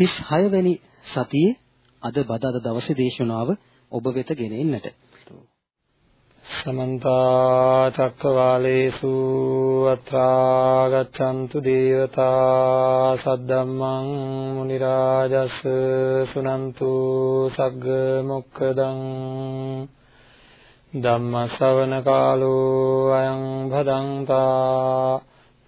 36 වෙනි සතියේ අද බදාද දවසේ දේශනාව ඔබ වෙත ගෙන එන්නට. සමන්ත චක්කවාලේසු අත්‍රා ගච්ඡන්තු දේවතා සද්දම්මං මුනි රාජස් සුනන්තු සග්ග මොක්කදං ධම්ම ශ්‍රවණ කාලෝ අයං භදංතා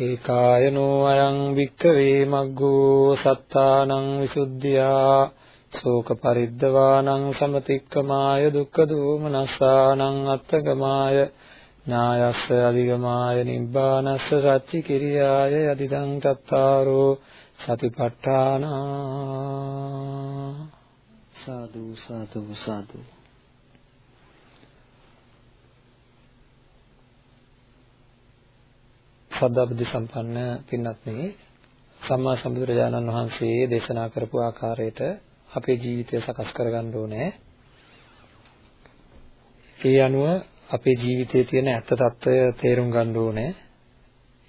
ඒකායනෝ අයං වික්කවේ මග්ගෝ සත්තානං විසුද්ධියා ශෝක පරිද්දවානං සමතික්කමාය දුක්ඛ දෝමනස්සානං අත්තගමාය ඥායස්ස අධිගමාය නිබ්බානස්ස සච්චි කිරියාය යදිදං චත්තාරෝ සතිපට්ඨාන සාදු සාදු සාදු ශ්‍රද්ධා බුද්ධ සම්පන්න පින්වත්නි සම්මා සම්බුදුරජාණන් වහන්සේ දේශනා කරපු ආකාරයට අපේ ජීවිතය සකස් කරගන්න ඕනේ. ඒ අනුව අපේ ජීවිතයේ තියෙන ඇත්ත తত্ত্বය තේරුම් ගන්න ඕනේ.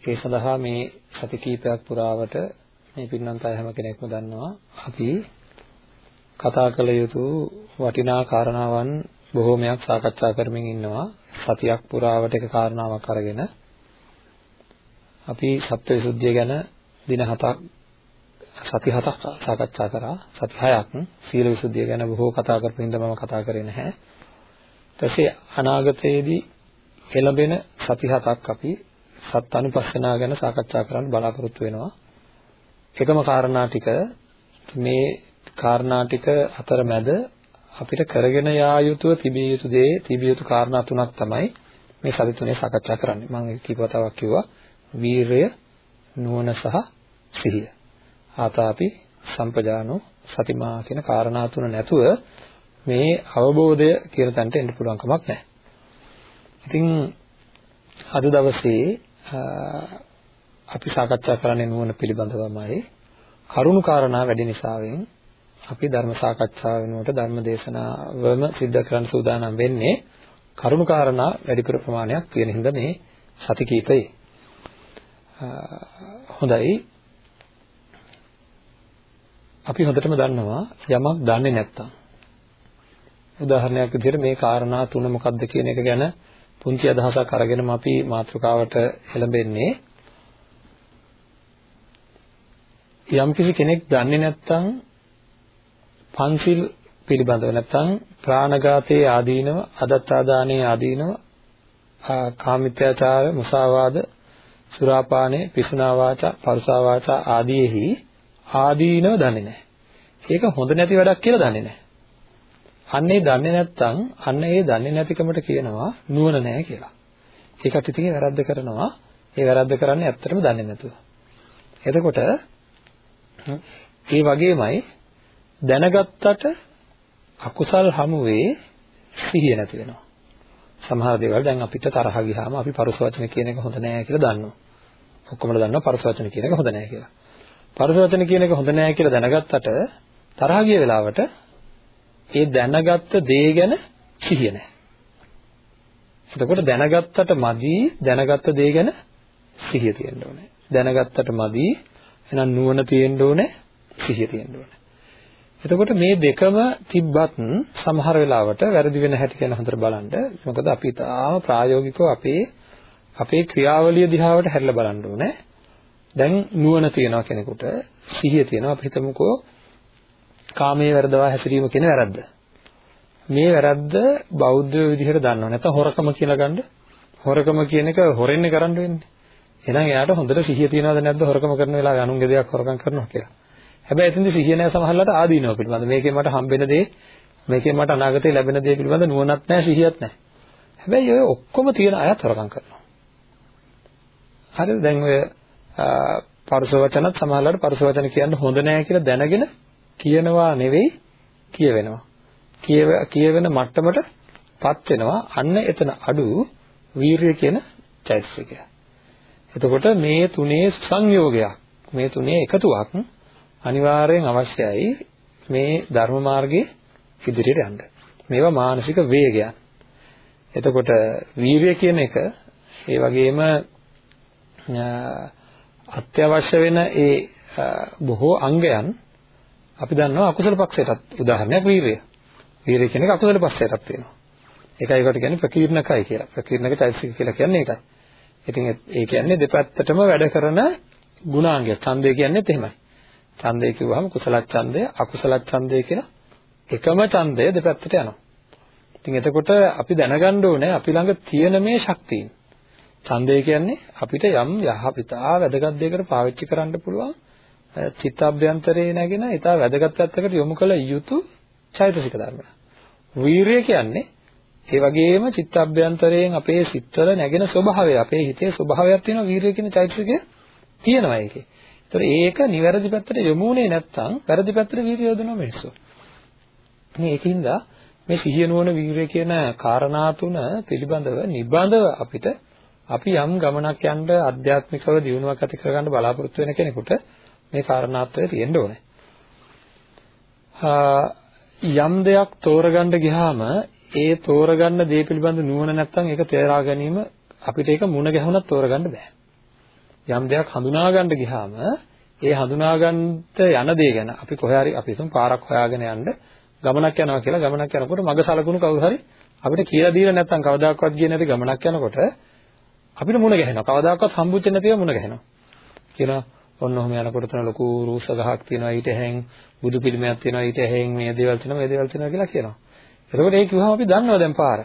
ඒ සඳහා මේ සති කීපයක් පුරාවට මේ පින්නන්ත හැම කෙනෙක්ම දන්නවා අපි කතා කළ යුතු වටිනා කාරණාවන් බොහෝමයක් සාකච්ඡා කරමින් ඉන්නවා සතියක් පුරාවට එක කාරණාවක් අරගෙන අපි සත්‍යවිසුද්ධිය ගැන දින හතක් සති හතක් සාකච්ඡා කරා. සති හයක් සීල විසුද්ධිය ගැන බොහෝ කතා කරපු හින්දා මම කතා කරේ නැහැ. ඊටසේ අනාගතයේදී එළඹෙන සති හතක් අපි සත් අනුපස්සනා ගැන සාකච්ඡා කරන්න බලාපොරොත්තු වෙනවා. එකම කාරණා ටික මේ කාරණා ටික අතරමැද අපිට කරගෙන යා යුතුව තිබිය යුතු දේ තිබිය යුතු කාරණා තුනක් තමයි මේ සති තුනේ සාකච්ඡා කරන්නේ. මම කීපවතාවක් කිව්වා. වීරය නුවණ සහ සිහිය. ආතාපි සම්පජානෝ සතිමා කියන කාරණා තුන නැතුව මේ අවබෝධය කියන තැනට එන්න පුළුවන් කමක් නැහැ. ඉතින් අද දවසේ අපි සාකච්ඡා කරන්නේ නුවණ පිළිබඳවමයි. කරුණු කාරණා වැඩි නිසාවෙන් අපි ධර්ම සාකච්ඡාව වෙනුවට ධර්ම දේශනාවම සිද්ධ කරන්න සූදානම් වෙන්නේ කරුණු කාරණා වැඩිපුර ප්‍රමාණයක් තියෙන හින්දා මේ සති කීපේ හොඳයි. අපි හොඳටම දන්නවා යමක් දන්නේ නැත්තම්. උදාහරණයක් විදිහට මේ කාරණා තුන මොකක්ද කියන එක ගැන පුංචි අදහසක් අරගෙනම අපි මාතෘකාවට එළඹෙන්නේ. යම්කිසි කෙනෙක් දන්නේ නැත්තම් පන්සිල් පිළිබඳව නැත්තම් ප්‍රාණඝාතයේ ආදීනව අදත්තාදානයේ ආදීනව කාමිත්‍යාචාර මුසාවාද සුරාපානය, පිසුනා වාචා, පරුසා වාචා ආදීෙහි ආදීනව දන්නේ නැහැ. ඒක හොඳ නැති වැඩක් කියලා දන්නේ නැහැ. අන්න ඒ දන්නේ නැත්නම් අන්න ඒ දන්නේ නැතිකමට කියනවා නුවණ නැහැ කියලා. ඒකට ඉතින් වැරද්ද කරනවා. ඒ වැරද්ද කරන්නේ ඇත්තටම දන්නේ නැතුව. එතකොට ඒ වගේමයි දැනගත්තට අකුසල් හමුවේ සිහිය නැති වෙනවා. සමහර දේවල් දැන් අපිට තරහ ගියාම අපි පරුස වචන කියන එක හොඳ නෑ කියලා දන්නවා. ඔක්කොමල දන්නවා පරුස වචන කියන එක හොඳ නෑ කියලා. පරුස වචන කියන එක හොඳ නෑ කියලා දැනගත්තට තරහ ගිය වෙලාවට ඒ දැනගත්ත දේ ගැන සිහිය නෑ. එතකොට දැනගත්තට මදි දැනගත්ත දේ ගැන සිහිය තියෙන්න ඕනේ. දැනගත්තට මදි එහෙනම් නුවණ තියෙන්න ඕනේ සිහිය තියෙන්න ඕනේ. එතකොට මේ දෙකම තිබ්බත් සමහර වෙලාවට වැරදි වෙන හැටි ගැන හොඳට බලන්න. මොකද අපි තාම ප්‍රායෝගිකව අපේ අපේ ක්‍රියාවලිය දිහාවට හැරිලා බලන්න ඕනේ. දැන් නුවණ තියනවා කෙනෙකුට සිහිය තියනවා අපි හිතමුකෝ කාමයේ වැරදවා හැසිරීම කියන වැරද්ද. මේ වැරද්ද බෞද්ධ විදිහට දන්නව නැත්නම් හොරකම කියලා ගන්න. හොරකම කියන එක හොරෙන්නේ කරන්න වෙන්නේ. එහෙනම් එයාට හොඳට සිහිය තියනවද නැද්ද හොරකම කරන වෙලාවේ අනුන්ගේ දෙයක් හොරකම් කරනවා කියලා. හැබැයි එතෙන්ද සිහිය නැහැ සමහරවිට ආදීනව පිළිබඳ. මේකෙන් මට හම්බෙන දේ, මේකෙන් මට අනාගතේ ලැබෙන දේ පිළිබඳ නුවණක් නැහැ, සිහියක් නැහැ. හැබැයි ඔය ඔක්කොම තියෙන අයත් හොරකම් කරනවා. හරිද? දැන් ඔය පරස වචනත් සමහරවිට පරස වචන කියන්න හොඳ නෑ කියලා දැනගෙන කියනවා නෙවෙයි කියවෙනවා. කියව කියවෙන මට්ටමටපත් වෙනවා. අන්න එතන අඩු වීරිය කියන චෛතසිකය. එතකොට මේ තුනේ සංයෝගයක් මේ තුනේ එකතුවක් අනිවාර්යෙන් අවශ්‍යයි මේ ධර්ම මාර්ගයේ ඉදිරියට යන්න. මේවා මානසික වේගයන්. එතකොට වීරිය කියන එක ඒ වගේම අත්‍යවශ්‍ය වෙන ඒ බොහෝ අංගයන් අපි දන්නවා අකුසල පක්ෂයටත් උදාහරණයක් වීරිය. වීරිය කියන එක අකුසල පක්ෂයටත් වෙනවා. ඒකයි ඒකට කියන්නේ ප්‍රකීර්ණකයි කියලා. ප්‍රකීර්ණක චෛතසික කියලා කියන්නේ ඒකයි. ඉතින් ඒ කියන්නේ දෙපැත්තටම වැඩ කරන ගුණාංගය. ඡන්දය කියන්නේත් එහෙමයි. ඡන්දය කිව්වහම කුසල ඡන්දය, අකුසල ඡන්දය කියලා එකම ඡන්දය දෙපැත්තට යනවා. ඉතින් එතකොට අපි දැනගන්න ඕනේ අපි ළඟ තියෙන මේ ශක්තියින්. ඡන්දය කියන්නේ අපිට යම් යහපිතා වැදගත් දෙයකට පාවිච්චි කරන්න පුළුවන් චිත්තාභ්‍යන්තරේ නැගෙන ඊට වැදගත් පැත්තකට යොමු කළ යුතු චෛතසික ධර්මයක්. වීරිය කියන්නේ ඒ වගේම චිත්තාභ්‍යන්තරයෙන් අපේ සිත්වල නැගෙන ස්වභාවය අපේ හිතේ ස්වභාවයක් තියෙනවා වීරිය කියන චෛතසිකය තියෙනවා ඒකේ. ඒතර ඒක නිවැරදි පැත්තට යොමුුනේ නැත්නම් වැරදි පැත්තට වීරිය යොදනවා මිනිස්සු. මේ ඒකින්ද මේ සිහිය නුවණ වීරිය කියන කාරණා තුන පිළිබඳව නිබඳව අපිට අපි යම් ගමනක් යන්න අධ්‍යාත්මිකව දියුණුවක් ඇති කරගන්න බලාපොරොත්තු වෙන කෙනෙකුට මේ කාරණාත්වය තියෙන්න ඕනේ. යම් දෙයක් තෝරගන්න ගියාම ඒ තෝරගන්න දේ පිළිබඳ නුවණ නැත්නම් ඒක තේරා ගැනීම අපිට ඒක මුණ ගැහුණත් තෝරගන්න බෑ. යම් දෙයක් හඳුනා ගන්න ගියාම ඒ හඳුනා ගන්නට යන දේ ගැන අපි කොහේ හරි අපි හිතමු පාරක් හොයාගෙන යන්න ගමනක් යනවා කියලා ගමනක් යනකොට මග සලකුණු කවුරු හරි අපිට කියලා දීලා නැත්නම් කවදාකවත් ගියේ නැති ගමනක් යනකොට අපිට මුණ ගැහෙනවා. කවදාකවත් හම්බුච්ච නැතිව මුණ ගැහෙනවා. කියනවා ඔන්න ඔහම යනකොට තන ලොකු රූස ගහක් තියෙනවා ඊට හැෙන් බුදු පිළිමයක් තියෙනවා ඊට හැෙන් මේ දේවල් තියෙනවා මේ දේවල් තියෙනවා කියලා කියනවා. එතකොට ඒක කිව්වම අපි දන්නවා දැන් පාර.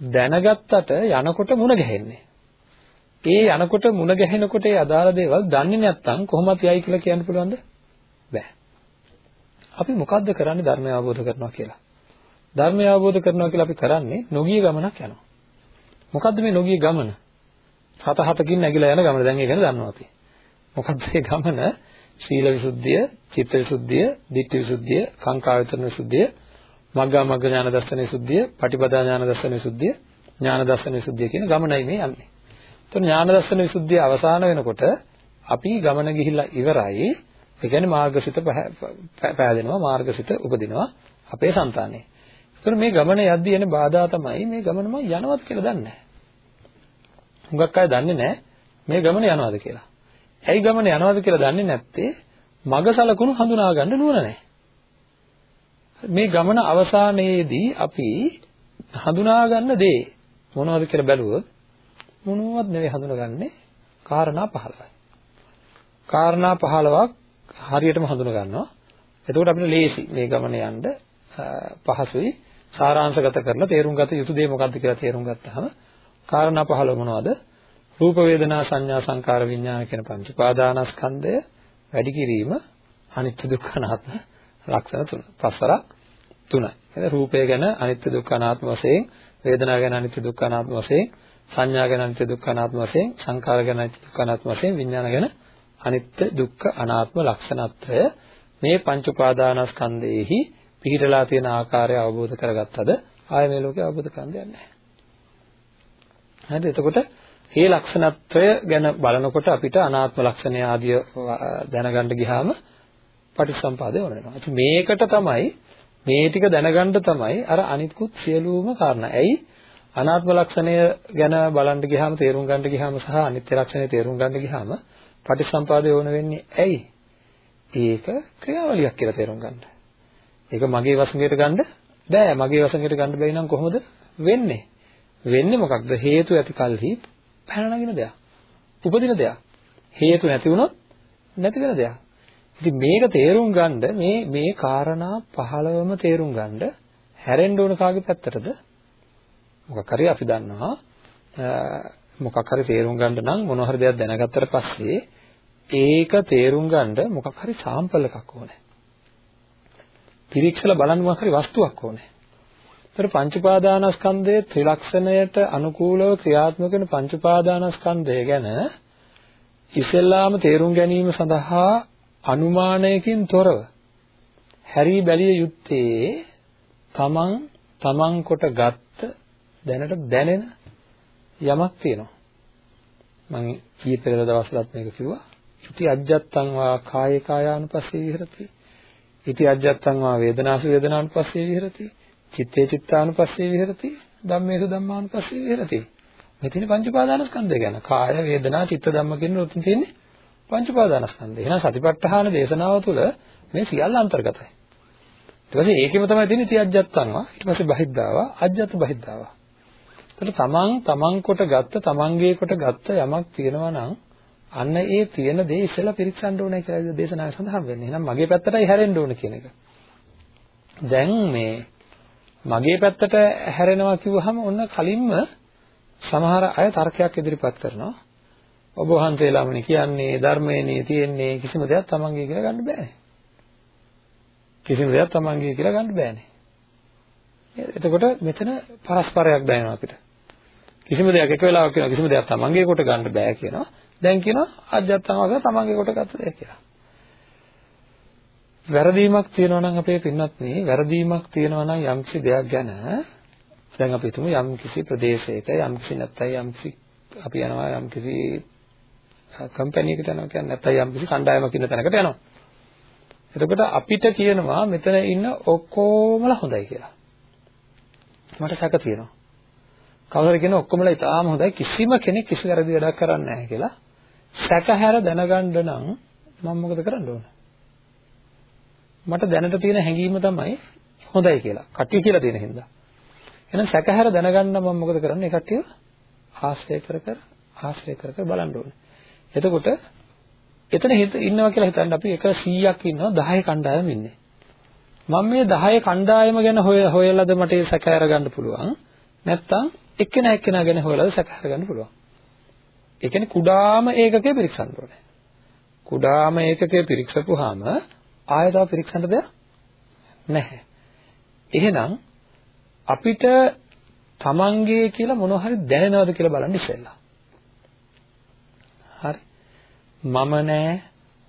දැනගත්තට යනකොට මුණ ගැහෙන්නේ. ඒ යනකොට මුණ ගැහෙනකොට ඒ අදාළ දේවල් දන්නේ නැත්නම් කොහොමද යයි කියලා කියන්න පුළුවන්ද? බෑ. අපි මොකද්ද කරන්නේ ධර්මය අවබෝධ කරනවා කියලා? ධර්මය අවබෝධ කරනවා කියලා අපි කරන්නේ නොගිය ගමනක් යනවා. මොකද්ද මේ නොගිය ගමන? හත හතකින් නැగిලා යන ගමන. දැන් ඒක ගැන දන්නවා අපි. මොකද්ද මේ ගමන? සීල විසුද්ධිය, චිත්ත විසුද්ධිය, ditthi විසුද්ධිය, කාංකා විතරන විසුද්ධිය, මග්ගා මග්ග ඥාන දර්ශන විසුද්ධිය, පටිපදා ඥාන දර්ශන විසුද්ධිය, ඥාන දර්ශන විසුද්ධිය කියන ගමනයි මේ යන්නේ. එතකොට ඥාන දර්ශන විසුද්ධිය අවසාන වෙනකොට අපි ගමන ගිහිල්ලා ඉවරයි. ඒ කියන්නේ මාර්ගසිත පෑදෙනවා, මාර්ගසිත උපදිනවා අපේ సంతානේ. එතකොට මේ ගමන යද්දී එන බාධා තමයි මේ ගමන මම යනවත් කියලා දන්නේ නැහැ. හුඟක් අය දන්නේ නැහැ මේ ගමන යනවාද කියලා. ඇයි ගමන යනවාද කියලා දන්නේ නැත්තේ මග සලකුණු හඳුනා ගන්න නුවණ නැහැ. මේ ගමන අවසානයේදී අපි හඳුනා ගන්න දේ මොනවද කියලා බැලුවොත් මොනවත් නෙවෙයි හඳුනගන්නේ කාරණා 15යි. කාරණා 15ක් හරියටම හඳුන ගන්නවා. එතකොට අපිට ලේසි මේ ගමන යන්න පහසුයි. සාරාංශගත කරලා තේරුම් ගත යුතු දේ මොකක්ද කියලා තේරුම් ගත්තාම කාරණා 15 මොනවද? රූප වේදනා සංඥා සංකාර විඥාන කියන පංච උපාදානස්කන්ධය වැඩි කිරීම අනිත්‍ය දුක්ඛ අනාත්ම ලක්ෂණ තුන. පස්වරක් තුනයි. එහෙනම් රූපය ගැන අනිත්‍ය දුක්ඛ අනාත්ම වශයෙන්, වේදනාව ගැන අනිත්‍ය දුක්ඛ අනාත්ම වශයෙන්, සංඥා ගැන අනිත්‍ය දුක්ඛ අනාත්ම වශයෙන්, සංකාර ගැන අනිත්‍ය දුක්ඛ අනාත්ම වශයෙන්, විඥාන ගැන අනිත්‍ය දුක්ඛ අනාත්ම ලක්ෂණත්වය මේ පංච උපාදානස්කන්ධයේහි පිහිටලා තියෙන ආකාරය අවබෝධ කරගත්තද ආය මේ ලෝකේ අවබෝධ කරගන්න දෙයක් නැහැ. හරිද? එතකොට මේ ලක්ෂණත්වය ගැන බලනකොට අපිට අනාත්ම ලක්ෂණය ආදිය දැනගන්න ගියාම පටිච්චසම්පාදේ ඕන වෙනවා. ඉතින් මේකට තමයි මේ ටික දැනගන්න තමයි අර අනිත්කුත් සියලුම කාරණා. ඇයි? අනාත්ම ලක්ෂණය ගැන බලන්න ගියාම තේරුම් ගන්න ගියාම සහ අනිත්‍ය ලක්ෂණය තේරුම් ගන්න ගියාම පටිසම්පාදය ඕන වෙන්නේ ඇයි? ඒක ක්‍රියාවලියක් කියලා තේරුම් ගන්න. ඒක මගේ වසඟයට ගන්න බෑ. මගේ වසඟයට ගන්න බැරි නම් කොහොමද වෙන්නේ? වෙන්නේ මොකක්ද? හේතු ඇති කල්හි පැනනගින දෙයක්. උපදින දෙයක්. හේතු නැති වුණොත් නැති වෙන දෙයක්. ඉතින් මේක තේරුම් ගන්න මේ මේ කාරණා 15ම තේරුම් ගන්න හැරෙන්න ඕන කාගේ පැත්තටද? මොකක් හරි අපි දන්නවා මොකක් හරි තේරුම් ගන්න නම් මොන හරි දෙයක් දැනගත්තට පස්සේ ඒක තේරුම් ගන්න මොකක් හරි සාම්පල් එකක් ඕනේ. පිරික්සලා බලන්න මොකක් හරි වස්තුවක් ඕනේ. ඒතර පංච උපාදානස්කන්ධයේ ත්‍රිලක්ෂණයට අනුකූලව ක්‍රියාත්මක වෙන පංච උපාදානස්කන්ධය ගැන ඉස්සෙල්ලාම තේරුම් ගැනීම සඳහා අනුමානයකින් තොරව හැරී බැලිය යුත්තේ තමන් තමන් කොට ගත්ත දැනට දැනෙන යමක් තියෙනවා. මම ඊයේ පෙරේද දවස්වලත් මේක කිව්වා. ඉති අජ්ජත්තං වා කායේ කායානුපස්සේ විහෙරති. ඉති අජ්ජත්තං වා වේදනාසු වේදනානුපස්සේ විහෙරති. චිත්තේ චිත්තානුපස්සේ විහෙරති. ධම්මේසු ධම්මානුපස්සේ විහෙරති. මේ තියෙන පංච උපාදානස්කන්ධය ගැන. කාය වේදනා චිත්ත ධම්ම කියන උතුම් තියෙන්නේ පංච උපාදානස්කන්ධය. එහෙනම් සතිපට්ඨාන දේශනාව තුළ මේ සියල්ල අන්තර්ගතයි. ඊට පස්සේ ඒකෙම තමයි තියෙන්නේ තියජ්ජත්තන්වා. ඊට පස්සේ බහිද්ධාවා අජ්ජත් බහිද්ධාවා. එතකොට තමන් තමන් කොට ගත්ත තමන්ගේ කොට ගත්ත යමක් තියෙනවා නම් අන්න ඒ තියෙන දේ ඉස්සෙල්ලා පිරික්සන්න ඕනේ කියලා දේශනාවේ සඳහන් වෙන්නේ. එහෙනම් මගේ පැත්තටයි හැරෙන්න ඕන කියන එක. දැන් මේ මගේ පැත්තට හැරෙනවා කිව්වහම ඔන්න කලින්ම සමහර අය තර්කයක් ඉදිරිපත් කරනවා. ඔබ වහන්සේලාමනේ කියන්නේ ධර්මයේනේ තියෙන්නේ කිසිම දෙයක් තමන්ගේ කියලා ගන්න බෑනේ. කිසිම දෙයක් තමන්ගේ කියලා ගන්න බෑනේ. එතකොට මෙතන පරස්පරයක් දැනෙනවා අපිට. කිසිම දෙයක් එක වෙලාවක කියනවා කිසිම දෙයක් තමන්ගේ කොට ගන්න බෑ කියනවා. දැන් කියනවා අජත්තම වගේ තමන්ගේ කොට ගත්ත දෙයක් කියලා. වැරදීමක් තියෙනවා නම් අපේ පින්නත් නේ වැරදීමක් තියෙනවා නම් යම්කිසි දෙයක් ගැන දැන් අපි හිතමු යම්කිසි ප්‍රදේශයක යම්කිසි නැත්නම් යම්කිසි අපි යනවා යම්කිසි කම්පැනි එකකට යනවා කියන්නේ නැත්නම් යම්කිසි කණ්ඩායමක් ඉන්න තැනකට යනවා. එතකොට අපිට කියනවා මෙතන ඉන්න ඔක්කොමලා හොඳයි කියලා. මට සැක තියෙනවා. කවුරුහරි කියන ඔක්කොමලා ඉතාලම හොඳයි කිසිම කෙනෙක් කිසි වැරදි වැඩක් කරන්නේ නැහැ කියලා. සැකහැර දැනගන්න නම් මම මොකද කරන්න ඕන? මට දැනට තියෙන හැඟීම තමයි හොඳයි කියලා. කට්ටිය කියලා තියෙන හින්දා. එහෙනම් සැකහැර දැනගන්න මම මොකද කරන්නේ? ඒ කට්ටිය ආශ්‍රය කර කර ආශ්‍රය කර කර බලන්න ඕනේ. එතකොට එතන ඉන්නවා කියලා හිතන්න අපි එක 100ක් ඉන්නවා 10 කණ්ඩායම ඉන්නේ. මම මේ 10 කණ්ඩායම ගැන හොයලාද මට ඒ සැකහැර ගන්න පුළුවන්. නැත්තම් එක්කෙනා එක්කෙනා ගැන හොයලාද සැකහැර ගන්න පුළුවන්. ඒ කියන්නේ කුඩාම ඒකකේ පිරික්සන්න ඕනේ. කුඩාම ඒකකේ පිරික්සපුවාම ආයෙ තව පිරික්සන්න දෙයක් නැහැ. එහෙනම් අපිට තමන්ගේ කියලා මොනවා හරි දැනෙනවද කියලා බලන්න ඉස්සෙල්ලා. හරි. මම නෑ,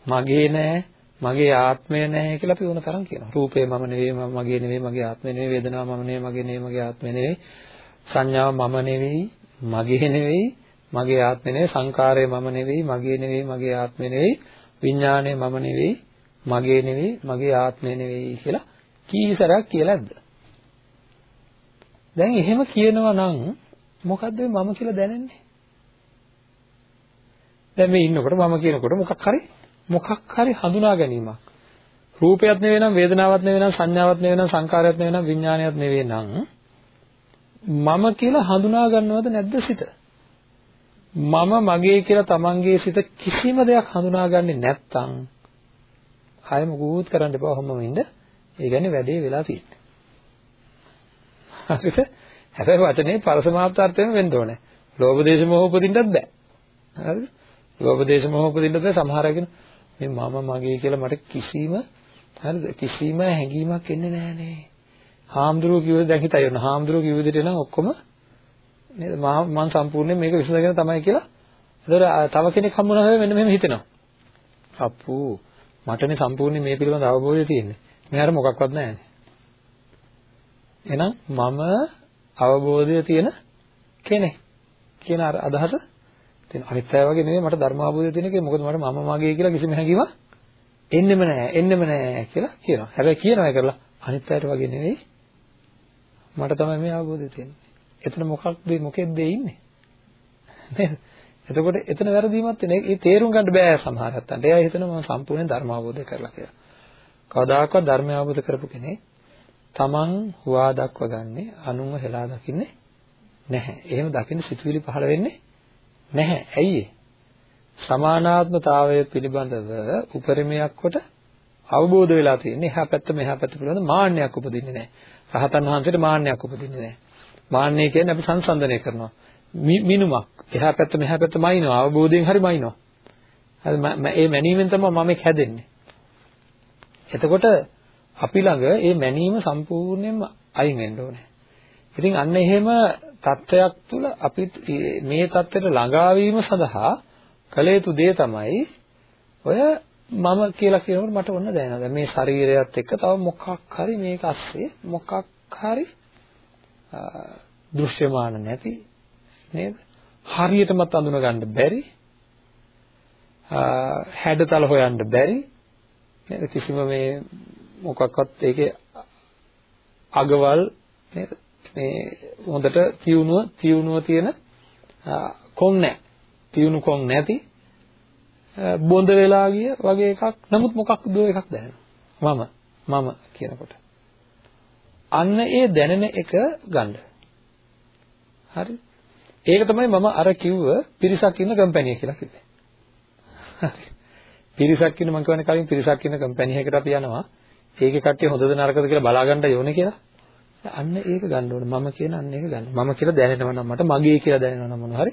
මගේ නෑ, මගේ ආත්මය නෑ කියලා අපි ඕන තරම් කියනවා. රූපේ මම නෙවෙයි, මම මගේ නෙවෙයි, මගේ ආත්මය නෙවෙයි, වේදනාව මම නෙවෙයි, මගේ නෙවෙයි, මගේ ආත්මය නෙවෙයි. සංඥාව මම නෙවෙයි, මගේ නෙවෙයි, මගේ ආත්මය නෙවෙයි, සංකාරය මම නෙවෙයි, මගේ නෙවෙයි, මගේ ආත්මය නෙවෙයි, විඥාණය මම නෙවෙයි, මගේ නෙවෙයි, මගේ ආත්මය නෙවෙයි කියලා කී සැරයක් කියලාද? දැන් එහෙම කියනවා නම් මොකද්ද මම කියලා දැනෙන්නේ? දැන් මේ ඉන්නකොට මම කියනකොට මොකක් හරි මොකක් හරි හඳුනා ගැනීමක්. රූපයක් නෙවෙයි නම් වේදනාවක් නෙවෙයි නම් සංඥාවක් නෙවෙයි නම් සංකාරයක් නෙවෙයි නම් විඥානයක් නෙවෙයි නම් මම කියලා හඳුනා ගන්නවද නැද්ද සිත? මම මගේ කියලා තමන්ගේ සිත කිසිම දෙයක් හඳුනාගන්නේ නැත්නම් ආයෙ මොකුත් කරන්න එපා ඔහොමම ඉන්න. ඒ කියන්නේ වැඩේ වෙලා තියෙන්නේ. හරිද? හැබැයි වචනේ පරසමාර්ථාර්ථයෙන් වෙන්න ඕනේ. ලෝභ දේශ මොහ උපදින්නත් බෑ. හරිද? ලෝභ දේශ මොහ උපදින්නත් බෑ. සමහර අය කියන මේ මම මගේ කියලා මට කිසිම හරිද? කිසිම හැඟීමක් එන්නේ නෑනේ. හාමුදුරුවෝ කිව්වද දැන් හිතයි ඔන්න හාමුදුරුවෝ කිව්ව විදිහට නම් ඔක්කොම නේද මම සම්පූර්ණයෙන් මේක විසඳගෙන තමයි කියලා. ඒතර තව කෙනෙක් හම්බුනා වෙයි මෙන්න මෙහෙම හිතෙනවා. අප්පු මටනේ සම්පූර්ණයෙන් මේ පිළිබඳ අවබෝධය තියෙන්නේ. මෙයාට මොකක්වත් නැහැ. එහෙනම් මම අවබෝධය තියෙන කෙනෙක් කියන අර අදහස තියෙන අනිත් අය වගේ නෙවෙයි මට ධර්ම අවබෝධය තියෙන කෙනෙක් මොකද මට මම මගේ කියලා කිසිම හැඟීමක් එන්නෙම නැහැ එන්නෙම නැහැ කියලා කියනවා. හැබැයි කියනවා කරලා අනිත් අයට වගේ නෙවෙයි මට තමයි මේ අවබෝධය තියෙන්නේ. එතන මොකක්ද මොකෙද්ද ඉන්නේ? නේද? එතකොට එතන වැරදීමක් තියෙන. ඒ තේරුම් ගන්න බෑ සමහර අත්තන්ට. එයා හිතනවා මම සම්පූර්ණ ධර්ම අවබෝධය කරලා කියලා. කවදාකවත් ධර්මය අවබෝධ කරපු කෙනෙක් තමන් හුවා දක්වගන්නේ අනුන්ව හෙලා දකින්නේ නැහැ. එහෙම දකින්න සිතුවිලි පහළ වෙන්නේ නැහැ. ඇයි සමානාත්මතාවය පිළිබඳව උපරිමයක් කොට අවබෝධ වෙලා තියෙන්නේ. එහා පැත්ත මෙහා පැත්ත පිළිබඳ මාන්නයක් උපදින්නේ නැහැ. රහතන් වහන්සේට මාන්නයක් උපදින්නේ නැහැ. මාන්නය කියන්නේ අපි සංසන්දනය කරනවා. මිනුමක්. එහා පැත්ත මෙහා පැත්ත මයින්නවා. අවබෝධයෙන් හරි මයින්නවා. හරි මේ මැනීමෙන් තමයි මම මේක හැදෙන්නේ. එතකොට අපි ළඟ මේ මැනීම සම්පූර්ණයෙන්ම අයින් වෙන්න ඕනේ. ඉතින් අන්න එහෙම தත්වයක් තුළ අපි මේ தත්වයට ළඟා වීම සඳහා කළ යුතු දේ තමයි ඔය මම කියලා කියනකොට මට ඔන්න දැනෙනවා. දැන් මේ ශරීරයත් එක්ක තව මොකක් හරි මේක ඇස්සේ මොකක් හරි දෘශ්‍යමාන නැති නේද? හරියටමත් අඳුන ගන්න බැරි හැඩතල හොයන්න බැරි නේද කිසිම මේ මොකක්වත් ඒකේ අගවල් නේද මේ හොඳට තියුණුව තියුණුව තියෙන කොන් නැහැ තියුණු කොන් නැති බොඳ වෙලා ගිය වගේ එකක්. නමුත් මොකක්ද එකක් දැනෙනවා මම මම කියනකොට. අන්න ඒ දැනෙන එක ගන්න. හරි? ඒක තමයි මම අර කිව්ව පිරිසක් ඉන්න කම්පැනි කියලා කිව්වේ. හරි. පිරිසක් ඉන්න මම කියන්නේ කලින් පිරිසක් ඉන්න කම්පැනි එකකට අපි යනවා. ඒකේ කට්ටිය හොඳද නරකද කියලා බලා ගන්න යෝනේ කියලා. අන්න ඒක ගන්න ඕනේ. මම කියන අන්න ඒක ගන්න. මම කියලා දැනෙනවා නම් මට මගේ කියලා දැනෙනවා නම් මොනවා හරි.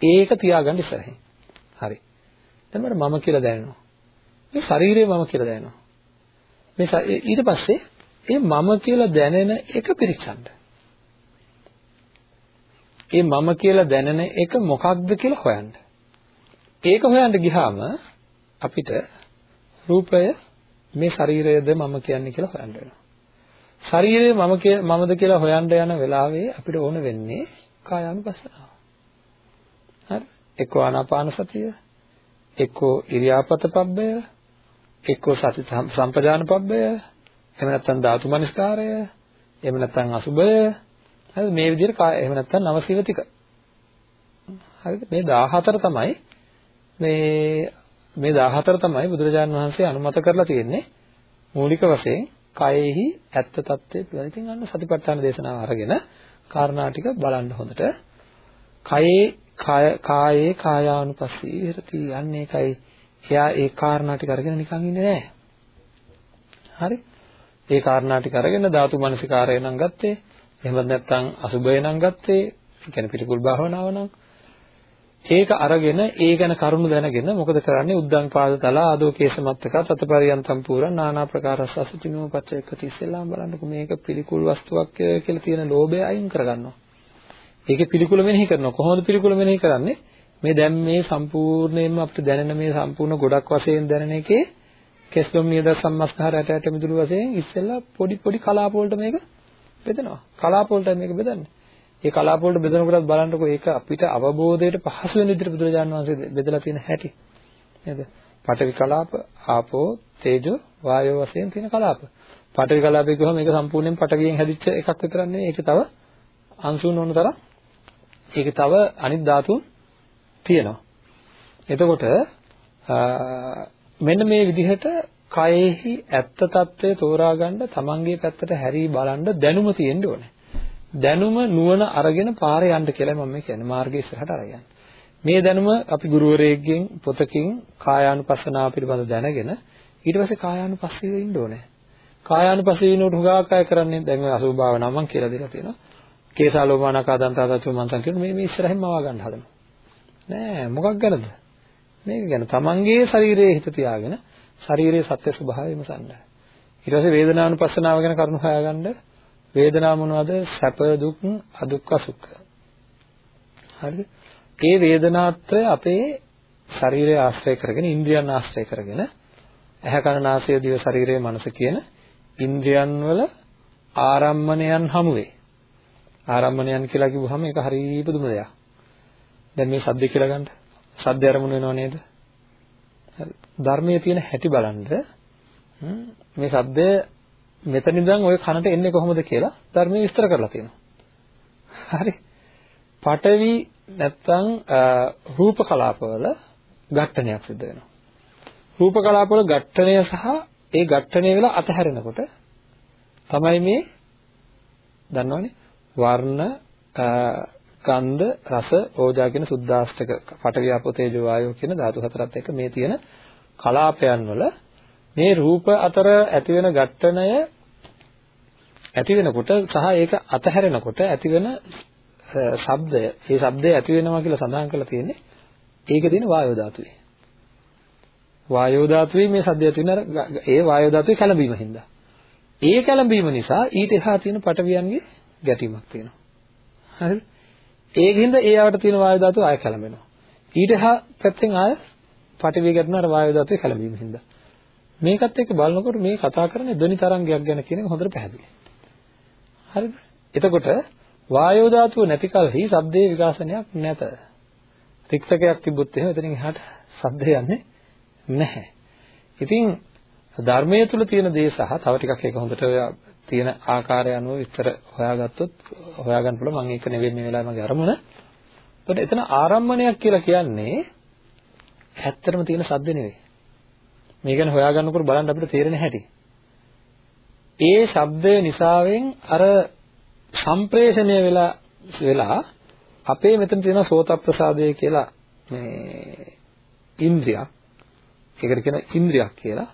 ඒක තියාගන්න ඉස්සරහින්. හරි. දැන් මට මම කියලා දැනෙනවා මේ ශරීරය මම කියලා දැනෙනවා මේ ඊට පස්සේ ඒ මම කියලා දැනෙන එක පිරික්සන්න ඒ මම කියලා දැනෙන එක මොකක්ද කියලා හොයන්න ඒක හොයන්න ගියාම අපිට රූපය මේ ශරීරයද මම කියන්නේ කියලා හොයන්න වෙනවා. ශරීරය මම මමද කියලා හොයන්න යන වෙලාවේ අපිට ඕන වෙන්නේ කායානුපස්සනාව. හරි? එක්කෝ ආනාපාන සතිය, එක්කෝ ඉරියාපත පබ්බය, එක්කෝ සති සම්පජාන පබ්බය, එහෙම නැත්නම් ධාතු මනස්කාරය, එහෙම නැත්නම් අසුබය. හරි මේ විදිහට එහෙම නැත්නම් නවසීවතික. හරිද? මේ 14 තමයි මේ මේ 14 තමයි බුදුරජාණන් වහන්සේ අනුමත කරලා තියෙන්නේ මූලික වශයෙන් කයෙහි ඇත්ත తත්වයේ පිළිබඳ. ඉතින් අන්න සතිපට්ඨාන දේශනාව අරගෙන කාරණා ටික බලන්න හොඳට. කයේ කායේ කායානුපස්සී විහෙරති. අන්න ඒකයි එයා ඒ කාරණා ටික අරගෙන නිකන් ඉන්නේ නැහැ. හරි? ඒ කාරණා ටික අරගෙන ධාතු මනසිකාරය නම් ගත්තේ. එහෙම නැත්නම් අසුබය නම් ගත්තේ. ඒ කියන්නේ පිටිකුල් භාවනාව නම් ඒක අරගෙන ඒ ගැන කරුණු දැනගෙන මොකද කරන්නේ උද්දං පාද තල ආදෝ කේසමත්තක තතපරියන්තම් පුරා නානා ප්‍රකාරස් අසුචිනෝ පච්චයක තිස්සෙල්ලාම බලන්නකො මේක පිළිකුල් වස්තුවක් කියලා තියෙන ලෝභය අයින් කරගන්නවා. ඒකේ පිළිකුල මෙනෙහි කරනවා. කොහොමද පිළිකුල මෙනෙහි කරන්නේ? මේ දැන් මේ සම්පූර්ණයෙන්ම අපිට දැනෙන මේ සම්පූර්ණ ගොඩක් වශයෙන් දැනෙන එකේ කෙස්ලොම් නියද සම්මස්තහර ඇට ඇට මිදුළු වශයෙන් ඉස්සෙල්ලා පොඩි පොඩි කලාප වලට මේක බෙදෙනවා. කලාප වලට මේක බෙදන්නේ. ඒ කලාප වලට බෙදනකොටත් බලන්නකො ඒක අපිට අවබෝධයට පහසු වෙන විදිහට බුදුරජාණන් වහන්සේ බෙදලා තියෙන හැටි. නේද? පඨවි කලාප, ආපෝ, තේජෝ, වායෝ වශයෙන් තියෙන කලාප. පඨවි කලාපය කියවම මේක සම්පූර්ණයෙන් පඨවියෙන් හැදිච්ච එකක් විතරක් නෙවෙයි. ඒක තව අංශුන් ඕන තරම් ඒක තව අනිත් ධාතුන් තියෙනවා. එතකොට මෙන්න මේ විදිහට කයෙහි ඇත්ත తත්වය තෝරා ගන්න තමන්ගේ පැත්තට හැරී බලන්න දැනුම තියෙන්න ඕනේ. දැනුම නුවණ අරගෙන පාරේ යන්න කියලා මම කියන්නේ මාර්ගයේ ඉස්සරහට අරගෙන. මේ දැනුම අපි ගුරුවරයෙක්ගෙන් පොතකින් කායානුපස්සනාව පිළිබඳ දැනගෙන ඊට පස්සේ කායානුපස්සීව ඉන්න ඕනේ. කායානුපස්සීව ඉන්නකොට හුඟක් අය කරන්නේ දැන් ඔය අසුභ භාවනාව මම කියලා දෙලා තියෙනවා. කේසාලෝමානකා දන්තාසචු මන්තන් කියන මේ මේ ඉස්සරහින් මවා ගන්න හදනවා. නෑ මොකක් ගැනද? මේක ගැන තමන්ගේ ශරීරයේ හිත තියාගෙන ශරීරයේ සත්‍ය ස්වභාවය විමසන්න. ඊට පස්සේ වේදනානුපස්සනාව ගැන කරුණු හොයාගන්න වේදනාව මොනවද? සැප දුක් අදුක්ඛ සුඛ. හරිද? ඒ වේදනාත්‍රය අපේ ශරීරය ආශ්‍රය කරගෙන ඉන්ද්‍රියන් ආශ්‍රය කරගෙන ඇහැ කන නාසය දිව ශරීරය මනස කියන ඉන්ද්‍රියන් වල ආරම්මණයන් හමු වේ. ආරම්මණයන් කියලා කිව්වහම ඒක හරිය පුදුම දෙයක්. දැන් මේ සද්ද කියලා ගන්න. සද්ද අරමුණ වෙනව නේද? ධර්මයේ තියෙන හැටි බලන්න මේ සද්දය මෙතන ඉඳන් ওই කනට එන්නේ කොහොමද කියලා ධර්මයේ විස්තර කරලා තියෙනවා. හරි. පඨවි නැත්තම් රූප කලාපවල ඝට්ටනයක් සිද්ධ වෙනවා. රූප කලාපවල ඝට්ටනය සහ ඒ ඝට්ටනය වෙලා අතහැරෙනකොට තමයි මේ දන්නවනේ වර්ණ ගන්ධ රස ඕජා කියන සුද්දාෂ්ටක පඨවි ආපෝ තේජෝ වායෝ කියන ධාතු හතරත් එක්ක මේ තියෙන කලාපයන් වල මේ රූප අතර ඇති වෙන ඝට්ටණය ඇති වෙනකොට සහ ඒක අතහැරෙනකොට ඇති වෙන ශබ්දය ඒ ශබ්දය ඇති වෙනවා කියලා සඳහන් කරලා තියෙන්නේ ඒකේ තියෙන වායෝ ධාතුවේ. වායෝ ධාතුවේ මේ ශබ්දය ඇති වෙන ඒ වායෝ ධාතුවේ කැළඹීම හින්දා. ඒ කැළඹීම නිසා ඊට එහා තියෙන පටවියන්ගේ ගැටීමක් තියෙනවා හරිද ඒකින්ද ඒ ආවට තියෙන වායු ධාතුව ආය කැළඹෙනවා ඊට එහා පැත්තෙන් ආය පටිවිය ගැටෙන අර වායු ධාතුවේ කැළඹීම හින්දා. මේකත් එක්ක බලනකොට මේ කතා කරන්නේ ධ්වනි තරංගයක් ගැන කියන එක හොඳට පැහැදිලි. හරිද? එතකොට වායෝ ධාතුව නැති කලෙහි ශබ්දයේ විකාශනයක් නැත. රික්තකයක් තිබ්බොත් එහෙම එතනින් එහාට ශබ්දය යන්නේ නැහැ. ඉතින් ධර්මයේ තුල තියෙන දේ සහ තව ටිකක් ඒක හොඳට තියෙන ආකාරය අනුව විතර හොයාගත්තොත් හොයාගන්න පුළුවන් මම ඒක නෙවෙයි මේ වෙලාවේ මගේ අරමුණ. එතකොට එතන ආරම්මණයක් කියලා කියන්නේ ඇත්තටම තියෙන සද්ද නෙවෙයි. මේ ගැන හොයාගන්නකොට බලන්න අපිට තේරෙන හැටි. ඒ ශබ්දය නිසාවෙන් අර සම්ප්‍රේෂණය වෙලා වෙලා අපේ මෙතන තියෙන සෝත ප්‍රසාදය කියලා මේ ඉන්ද්‍රියක්. ඒකට කියන ඉන්ද්‍රියක් කියලා.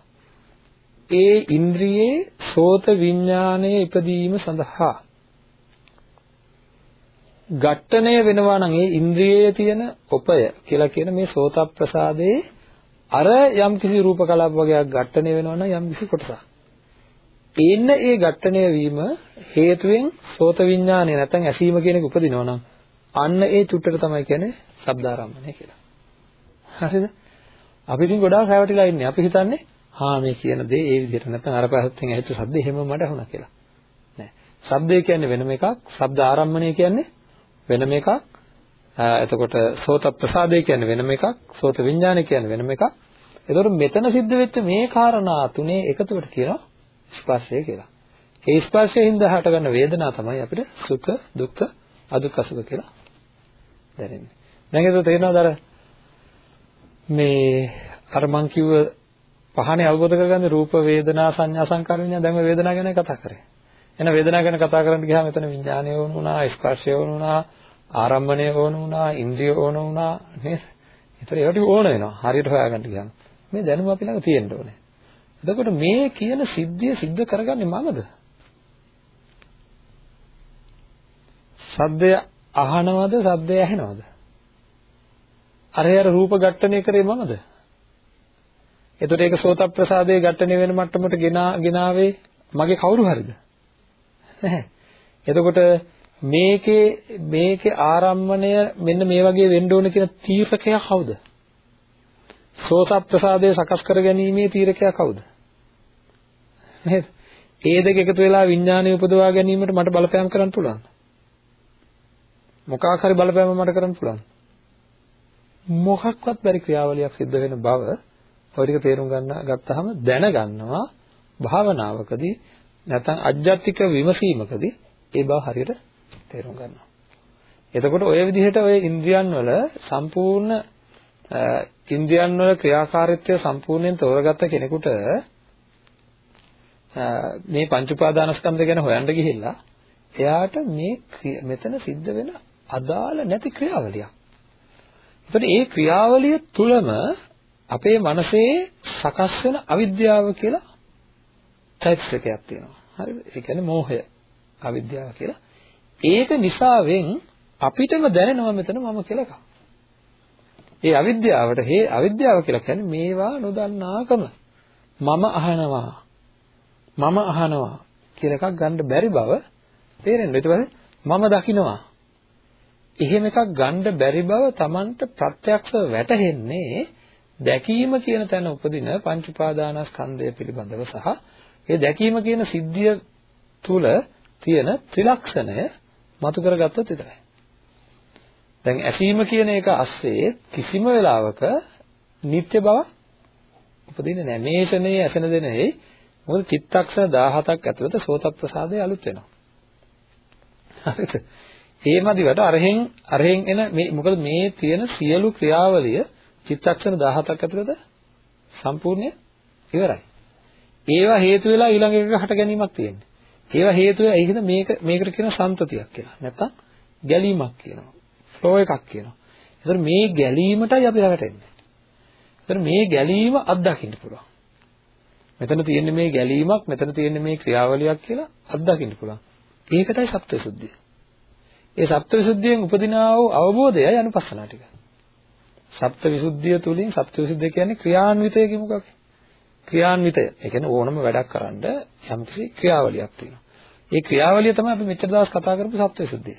ඒ ඉන්ද්‍රියේ සෝත විඥානයේ ඉපදීම සඳහා ඝට්ටණය වෙනවා නම් ඒ ඉන්ද්‍රියේ තියෙන ඔපය කියලා කියන මේ සෝත ප්‍රසාදයේ අර යම් කිසි රූප කලාප වගේක් ඝට්ටණය වෙනවා නම් යම් කිසි කොටසක්. එන්න ඒ ඝට්ටණය වීම හේතුවෙන් සෝත විඥානය නැත්නම් ඇසීම කියන එක උපදිනවා නම් අන්න ඒ චුට්ටට තමයි කියන්නේ ශබ්දාරම්මණය කියලා. හරිද? අපි ඉතින් ගොඩාක් හැවටිලා ඉන්නේ. අපි හිතන්නේ හා මේ කියන දේ ඒ විදිහට නැත්නම් අර පැත්තෙන් ඇහිච්ච ශබ්ද එහෙම මට ඇහුණා කියලා. නෑ. ශබ්දය කියන්නේ වෙනම එකක්. ශබ්ද ආරම්මණය කියන්නේ වෙනම එකක්. එතකොට සෝත ප්‍රසාදය කියන්නේ වෙනම එකක්. සෝත විඥානය කියන්නේ වෙනම එකක්. එතකොට මෙතන සිද්ධ වෙච්ච මේ කාරණා තුනේ එකතුවට කියනවා ස්පර්ශය කියලා. ඒ ස්පර්ශයෙන් හටගන්න වේදනාව තමයි අපිට සුඛ, දුක්ඛ, අදුක්ඛ සුඛ කියලා දැනෙන්නේ. දැන් ඒක තේරෙනවද අර මේ අර මං කිව්ව පහනේ අවබෝධ කරගන්න රූප වේදනා සංඥා සංකාර විඤ්ඤාණ දැන් මේ වේදනාව ගැන කතා කරේ. එන වේදනාව ගැන කතා කරන්න ගියාම එතන විඥානය වුණ වුණා, ස්පර්ශය වුණ වුණා, ආරම්භණය වුණ වුණා, ඉන්ද්‍රිය වුණ වුණා නේද? ඒතර ඒවට ඕන වෙනවා. හරියට හොයාගන්න ගියාම. මේ දැනුම අපි ළඟ තියෙන්න ඕනේ. එතකොට මේ කියන සිද්ධිය සිද්ධ කරගන්නේ මමද? සද්දය අහනවද? සද්දය ඇහෙනවද? අර අර රූප ඝට්ටණය කරේ මමද? එතකොට ඒක සෝත ප්‍රසාදයේ ඝට්ටණය වෙන මට්ටමට ගෙනා ගෙනාවේ මගේ කවුරු හරිද? නැහැ. එතකොට මේකේ මේකේ ආරම්මණය මෙන්න මේ වගේ වෙන්න ඕන කියන තීරකයා කවුද? සෝත ප්‍රසාදය සකස් කරගැනීමේ තීරකයා කවුද? නේද? ඒ දෙක එකතු වෙලා විඥානය උපදවා ගැනීමට මට බලපෑම් කරන්න පුළුවන්. මොකක් හරි බලපෑම මට කරන්න පුළුවන්. මොකක්වත් බැරි ක්‍රියාවලියක් සිද්ධ වෙන බව ඔය ටික තේරුම් ගන්න ගත්තාම දැනගන්නවා භාවනාවකදී නැත්නම් අජ්ජත්තික විමසීමකදී ඒ බව හරියට තේරුම් ගන්නවා. එතකොට ඔය විදිහට ඔය ඉන්ද්‍රියන් වල සම්පූර්ණ ඉන්ද්‍රියන් වල ක්‍රියාකාරීත්වය සම්පූර්ණයෙන් තෝරගත්ත කෙනෙකුට මේ පංච උපාදානස්කන්ධ ගැන හොයන්න ගිහිල්ලා එයාට මේ මෙතන සිද්ධ වෙන අදාළ නැති ක්‍රියාවලියක්. එතකොට ඒ ක්‍රියාවලිය තුලම අපේ මනසේ සකස් වෙන අවිද්‍යාව කියලා චෛතසිකයක් තියෙනවා. හරිද? ඒ කියන්නේ මෝහය අවිද්‍යාව කියලා. ඒක නිසාවෙන් අපිටම දැනෙනවා මෙතන මම කියලා එකක්. ඒ අවිද්‍යාවට හේ අවිද්‍යාව කියලා කියන්නේ මේවා නොදන්නාකම. මම අහනවා. මම අහනවා කියලා එකක් ගන්න බැරි බව තේරෙන්න. ඊට පස්සේ මම දකිනවා. එහෙම එකක් ගන්න බැරි බව Tamanට ප්‍රත්‍යක්ෂව වැටහෙන්නේ දැකීම කියන තැන උපදින පංච උපාදානස්කන්ධය පිළිබඳව සහ ඒ දැකීම කියන සිද්ධිය තුල තියෙන ත්‍රිලක්ෂණය මතු කරගත්තොත් විතරයි. දැන් ඇසීම කියන එක ASCII කිසිම වෙලාවක නිත්‍ය බව උපදින්නේ නැහැ. මේ ෂණයේ ඇසෙන දෙනේ මොකද චිත්තක්ෂණ 17ක් ඇතුළත සෝත ප්‍රසාදය අලුත් වෙනවා. හරිද? ඒ මදිවට අරහෙන් අරහෙන් එන මේ මොකද මේ තියෙන සියලු ක්‍රියාවලිය චිත්තක්ෂණ 17ක් ඇතුළත සම්පූර්ණ ඉවරයි. ඒවා හේතු වෙලා ඊළඟ එක හට ගැනීමක් තියෙන්නේ. ඒවා හේතු වෙලා ඒකද මේක මේකට කියන සම්තතියක් කියලා. නැත්තම් ගැලීමක් කියනවා. ෆ්ලෝ එකක් කියනවා. ඒතර මේ ගැලීමටයි අපි රැවටෙන්නේ. ඒතර මේ ගැලීම අත්දකින්න පුළුවන්. මෙතන තියෙන්නේ මේ ගැලීමක්, මෙතන තියෙන්නේ මේ ක්‍රියාවලියක් කියලා අත්දකින්න පුළුවන්. ඒකටයි සත්‍යසුද්ධිය. ඒ සත්‍යවිසුද්ධියෙන් උපදිනා වූ අවබෝධයයි අනුපස්සනා ටික. සත්‍යවිසුද්ධිය තුලින් සත්‍යවිසුද්ධිය කියන්නේ ක්‍රියාන්විතය කියමුකක්. ක්‍රියාන්විතය. ඒ කියන්නේ ඕනම වැඩක් කරන්න යම්කිසි ක්‍රියාවලියක් තියෙනවා. ඒ ක්‍රියාවලිය තමයි අපි මෙච්චර දවස් කතා කරපු සත්‍යවිසුද්ධිය.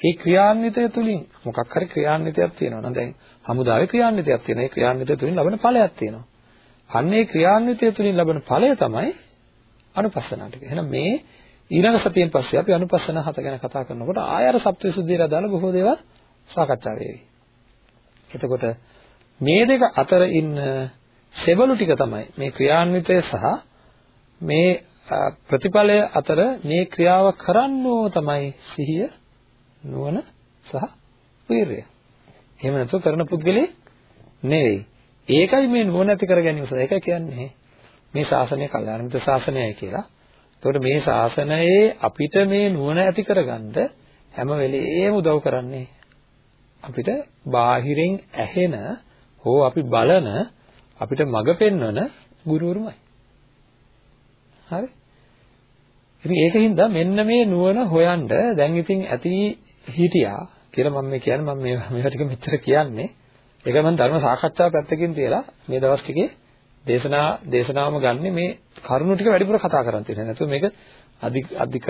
ඒ ක්‍රියාන්විතය තුලින් මොකක් හරි ක්‍රියාන්විතයක් තියෙනවා නම් දැන් හමුදාවේ ක්‍රියාන්විතයක් තියෙනවා. ඒ ක්‍රියාන්විතය තුලින් ලබන ඵලයක් තියෙනවා. අන්න ඒ ක්‍රියාන්විතය තුලින් ලබන ඵලය තමයි අනුපස්සනා ටික. එහෙනම් මේ ඊළඟ සතියෙන් පස්සේ අපි අනුපස්සන හත ගැන කතා කරනකොට ආය අර සත්‍යසුද්ධියට අදාළ බොහෝ දේවල් සාකච්ඡා වෙවි. එතකොට මේ දෙක අතර ඉන්න සෙබළු ටික තමයි මේ ක්‍රියාන්විතය සහ මේ ප්‍රතිඵලය අතර මේ ක්‍රියාව කරන්නෝ තමයි සිහිය නුවණ සහ වීරිය. එහෙම නැත්නම් කරන පුද්ගලෙ නෙවෙයි. ඒකයි මේ නුවණ ඇති කර ගැනීම සඳහා ඒකයි කියන්නේ මේ ශාසනය කල්යාණ මිත්‍ර ශාසනයයි කියලා. එතකොට මේ ශාසනයේ අපිට මේ නුවණ ඇති කරගන්න හැම වෙලේම උදව් කරන්නේ අපිට බාහිරින් ඇහෙන හෝ අපි බලන අපිට මඟ පෙන්වන ගුරුවරුමයි. හරි? ඉතින් ඒකින්ද මෙන්න මේ නුවණ හොයන්න දැන් ඉතින් ඇති හිටියා කියලා මම මේ කියන්නේ මම මේ මේවා ටික මෙච්චර කියන්නේ ඒක මම ධර්ම සාකච්ඡා පැත්තකින් තියලා මේ දවස් ටිකේ දේශනා දේශනාවම ගන්න මේ කරුණු ටික වැඩිපුර කතා කරන් තියෙනවා. නැත්නම් මේක අධික අධික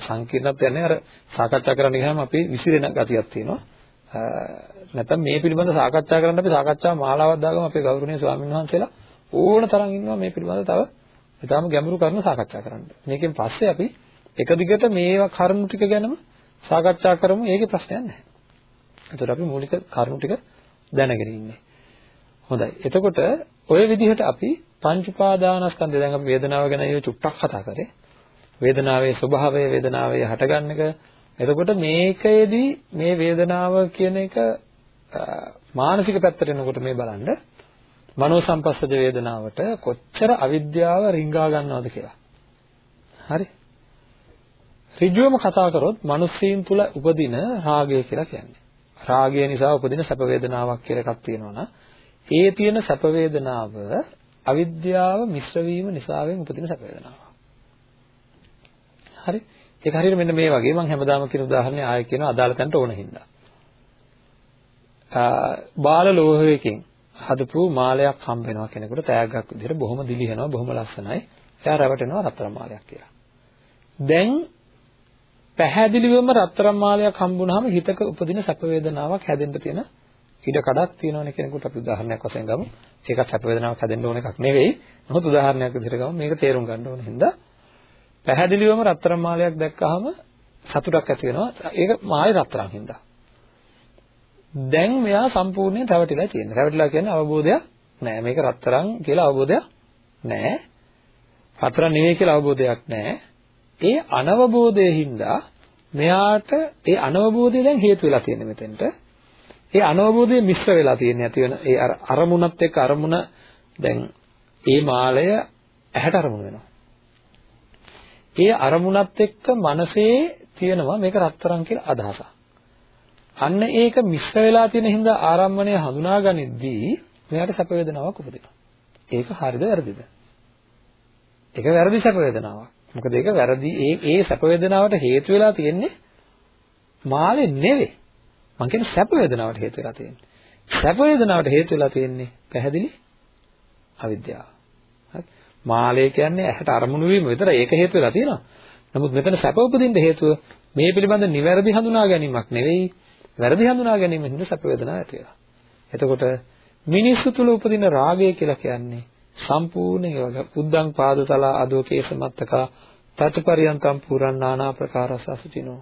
සංකීර්ණත්වයක් නැහැ. අර සාකච්ඡා කරන්න ගියාම අපි විසිරෙන ගතියක් තියෙනවා. නැත්නම් මේ පිළිබඳ සාකච්ඡා කරන්න අපි සාකච්ඡා මාලාවක් දාගමු අපේ ගෞරවනීය ස්වාමීන් වහන්සේලා ඕන තරම් ඉන්නවා මේ පිළිබඳ තව ඊටාම ගැඹුරු කරුණු සාකච්ඡා කරන්න. මේකෙන් පස්සේ අපි එක දිගට මේවා කරුණු ටික ගැනම සාකච්ඡා කරමු. ඒකේ ප්‍රශ්නයක් නැහැ. එතකොට අපි මූලික කරුණු ටික දැනගෙන ඉන්නේ. හොඳයි. එතකොට ඔය විදිහට අපි පංච උපාදානස්කන්ධය දැන් අපි වේදනාව ගැන ඒ චුට්ටක් කතා කරේ. වේදනාවේ ස්වභාවය, වේදනාවේ හටගන්න එක. එතකොට මේකෙදී මේ වේදනාව කියන එක මානසික පැත්තට එනකොට මේ බලන්න මනෝ සංපස්සජ වේදනාවට කොච්චර අවිද්‍යාව රිංගා ගන්නවද කියලා. හරි. ඍජුවම කතා කරොත් මිනිස්සීන් තුල උපදින රාගය කියලා කියන්නේ. රාගය නිසා උපදින සැප වේදනාවක් කියලා එකක් තියෙනවා ඒ තියෙන සැප වේදනාව අවිද්‍යාව මිශ්‍ර වීම නිසාවෙන් උපදින සැප වේදනාවක්. හරි? ඒක හරියට මෙන්න මේ වගේ මම හැමදාම කියන උදාහරණය ආයෙ කියනවා අදාළ තැනට ඕන හින්දා. බාල ලෝහයකින් හදපු මාලයක් හම්බ වෙනවා කෙනෙකුට තෑග්ගක් විදිහට බොහොම දිලිහෙනවා බොහොම ලස්සනයි. එයා රැවටෙනවා රත්තරන් මාලයක් කියලා. දැන් පැහැදිලිවම රත්තරන් මාලයක් හම්බුනහම හිතක උපදින සැප වේදනාවක් හැදෙන්න තියෙන ඉඩ කඩක් තියෙනවනේ කෙනෙකුට අපි උදාහරණයක් වශයෙන් ගමු. ඒකත් සැප වේදනාවක් හැදෙන්න ඕන එකක් නෙවෙයි. නමුත් උදාහරණයක් විදිහට ගමු. මේක තේරුම් ගන්න ඕන හින්දා පැහැදිලිවම රත්තරන් මාලයක් දැක්කහම සතුටක් ඇති වෙනවා. ඒක මායේ රත්තරන් හින්දා. දැන් මෙයා සම්පූර්ණයෙන් රැවටිලා තියෙනවා. රැවටිලා කියන්නේ අවබෝධයක් නෑ. මේක රත්තරන් කියලා අවබෝධයක් නෑ. රත්තරන් නෙවෙයි කියලා අවබෝධයක් නෑ. ඒ අනවබෝධයෙන් හින්දා මෙයාට ඒ අනවබෝධය දැන් හේතු වෙලා තියෙන්නේ මෙතෙන්ට. ඒ අනවබෝධය මිශ්‍ර වෙලා තියෙන්නේ ඇති වෙන ඒ අර අරමුණත් එක්ක අරමුණ දැන් ඒ මාලය ඇහැට අරමුණ වෙනවා. ඒ අරමුණත් එක්ක මනසේ තියෙනවා මේක රත්තරන් කියලා අදහසක්. අන්න ඒක මිශ්‍ර වෙලා තියෙන හින්දා ආරම්භණය හඳුනාගනිද්දී මෙයාට සැප වේදනාවක් උපදිනවා. ඒක හරිද වැරදිද? ඒක වැරදි සැප වේදනාවක්. මොකද ඒක වැරදි ඒ ඒ සැප වේදනාවට හේතු වෙලා තියෙන්නේ මාලේ නෙවෙයි. මං කියන්නේ සැප වේදනාවට හේතු වෙලා තියෙන්නේ. සැප වේදනාවට හේතු වෙලා තියෙන්නේ පැහැදිලි අවිද්‍යාව. මාළය කියන්නේ ඇහැට අරමුණු වීම. විතරයි ඒක හේතු වෙලා තියෙනවා. නමුත් මෙතන සැප උපදින්න හේතුව මේ පිළිබඳ නිවැරදි හඳුනා ගැනීමක් නෙවෙයි. වැරදි හඳුනා ගැනීමෙන් හින්දා සැප වේදනාවක් ඇති වෙනවා. එතකොට මිනිස්සු තුල උපදින රාගය කියලා කියන්නේ සම්පූර්ණ ඒ වගේ උද්දං පාදතලා අදෝකේස මත්තකා තත්පරියන්තම් පුරන් නානා ප්‍රකාරස අසුචිනෝ.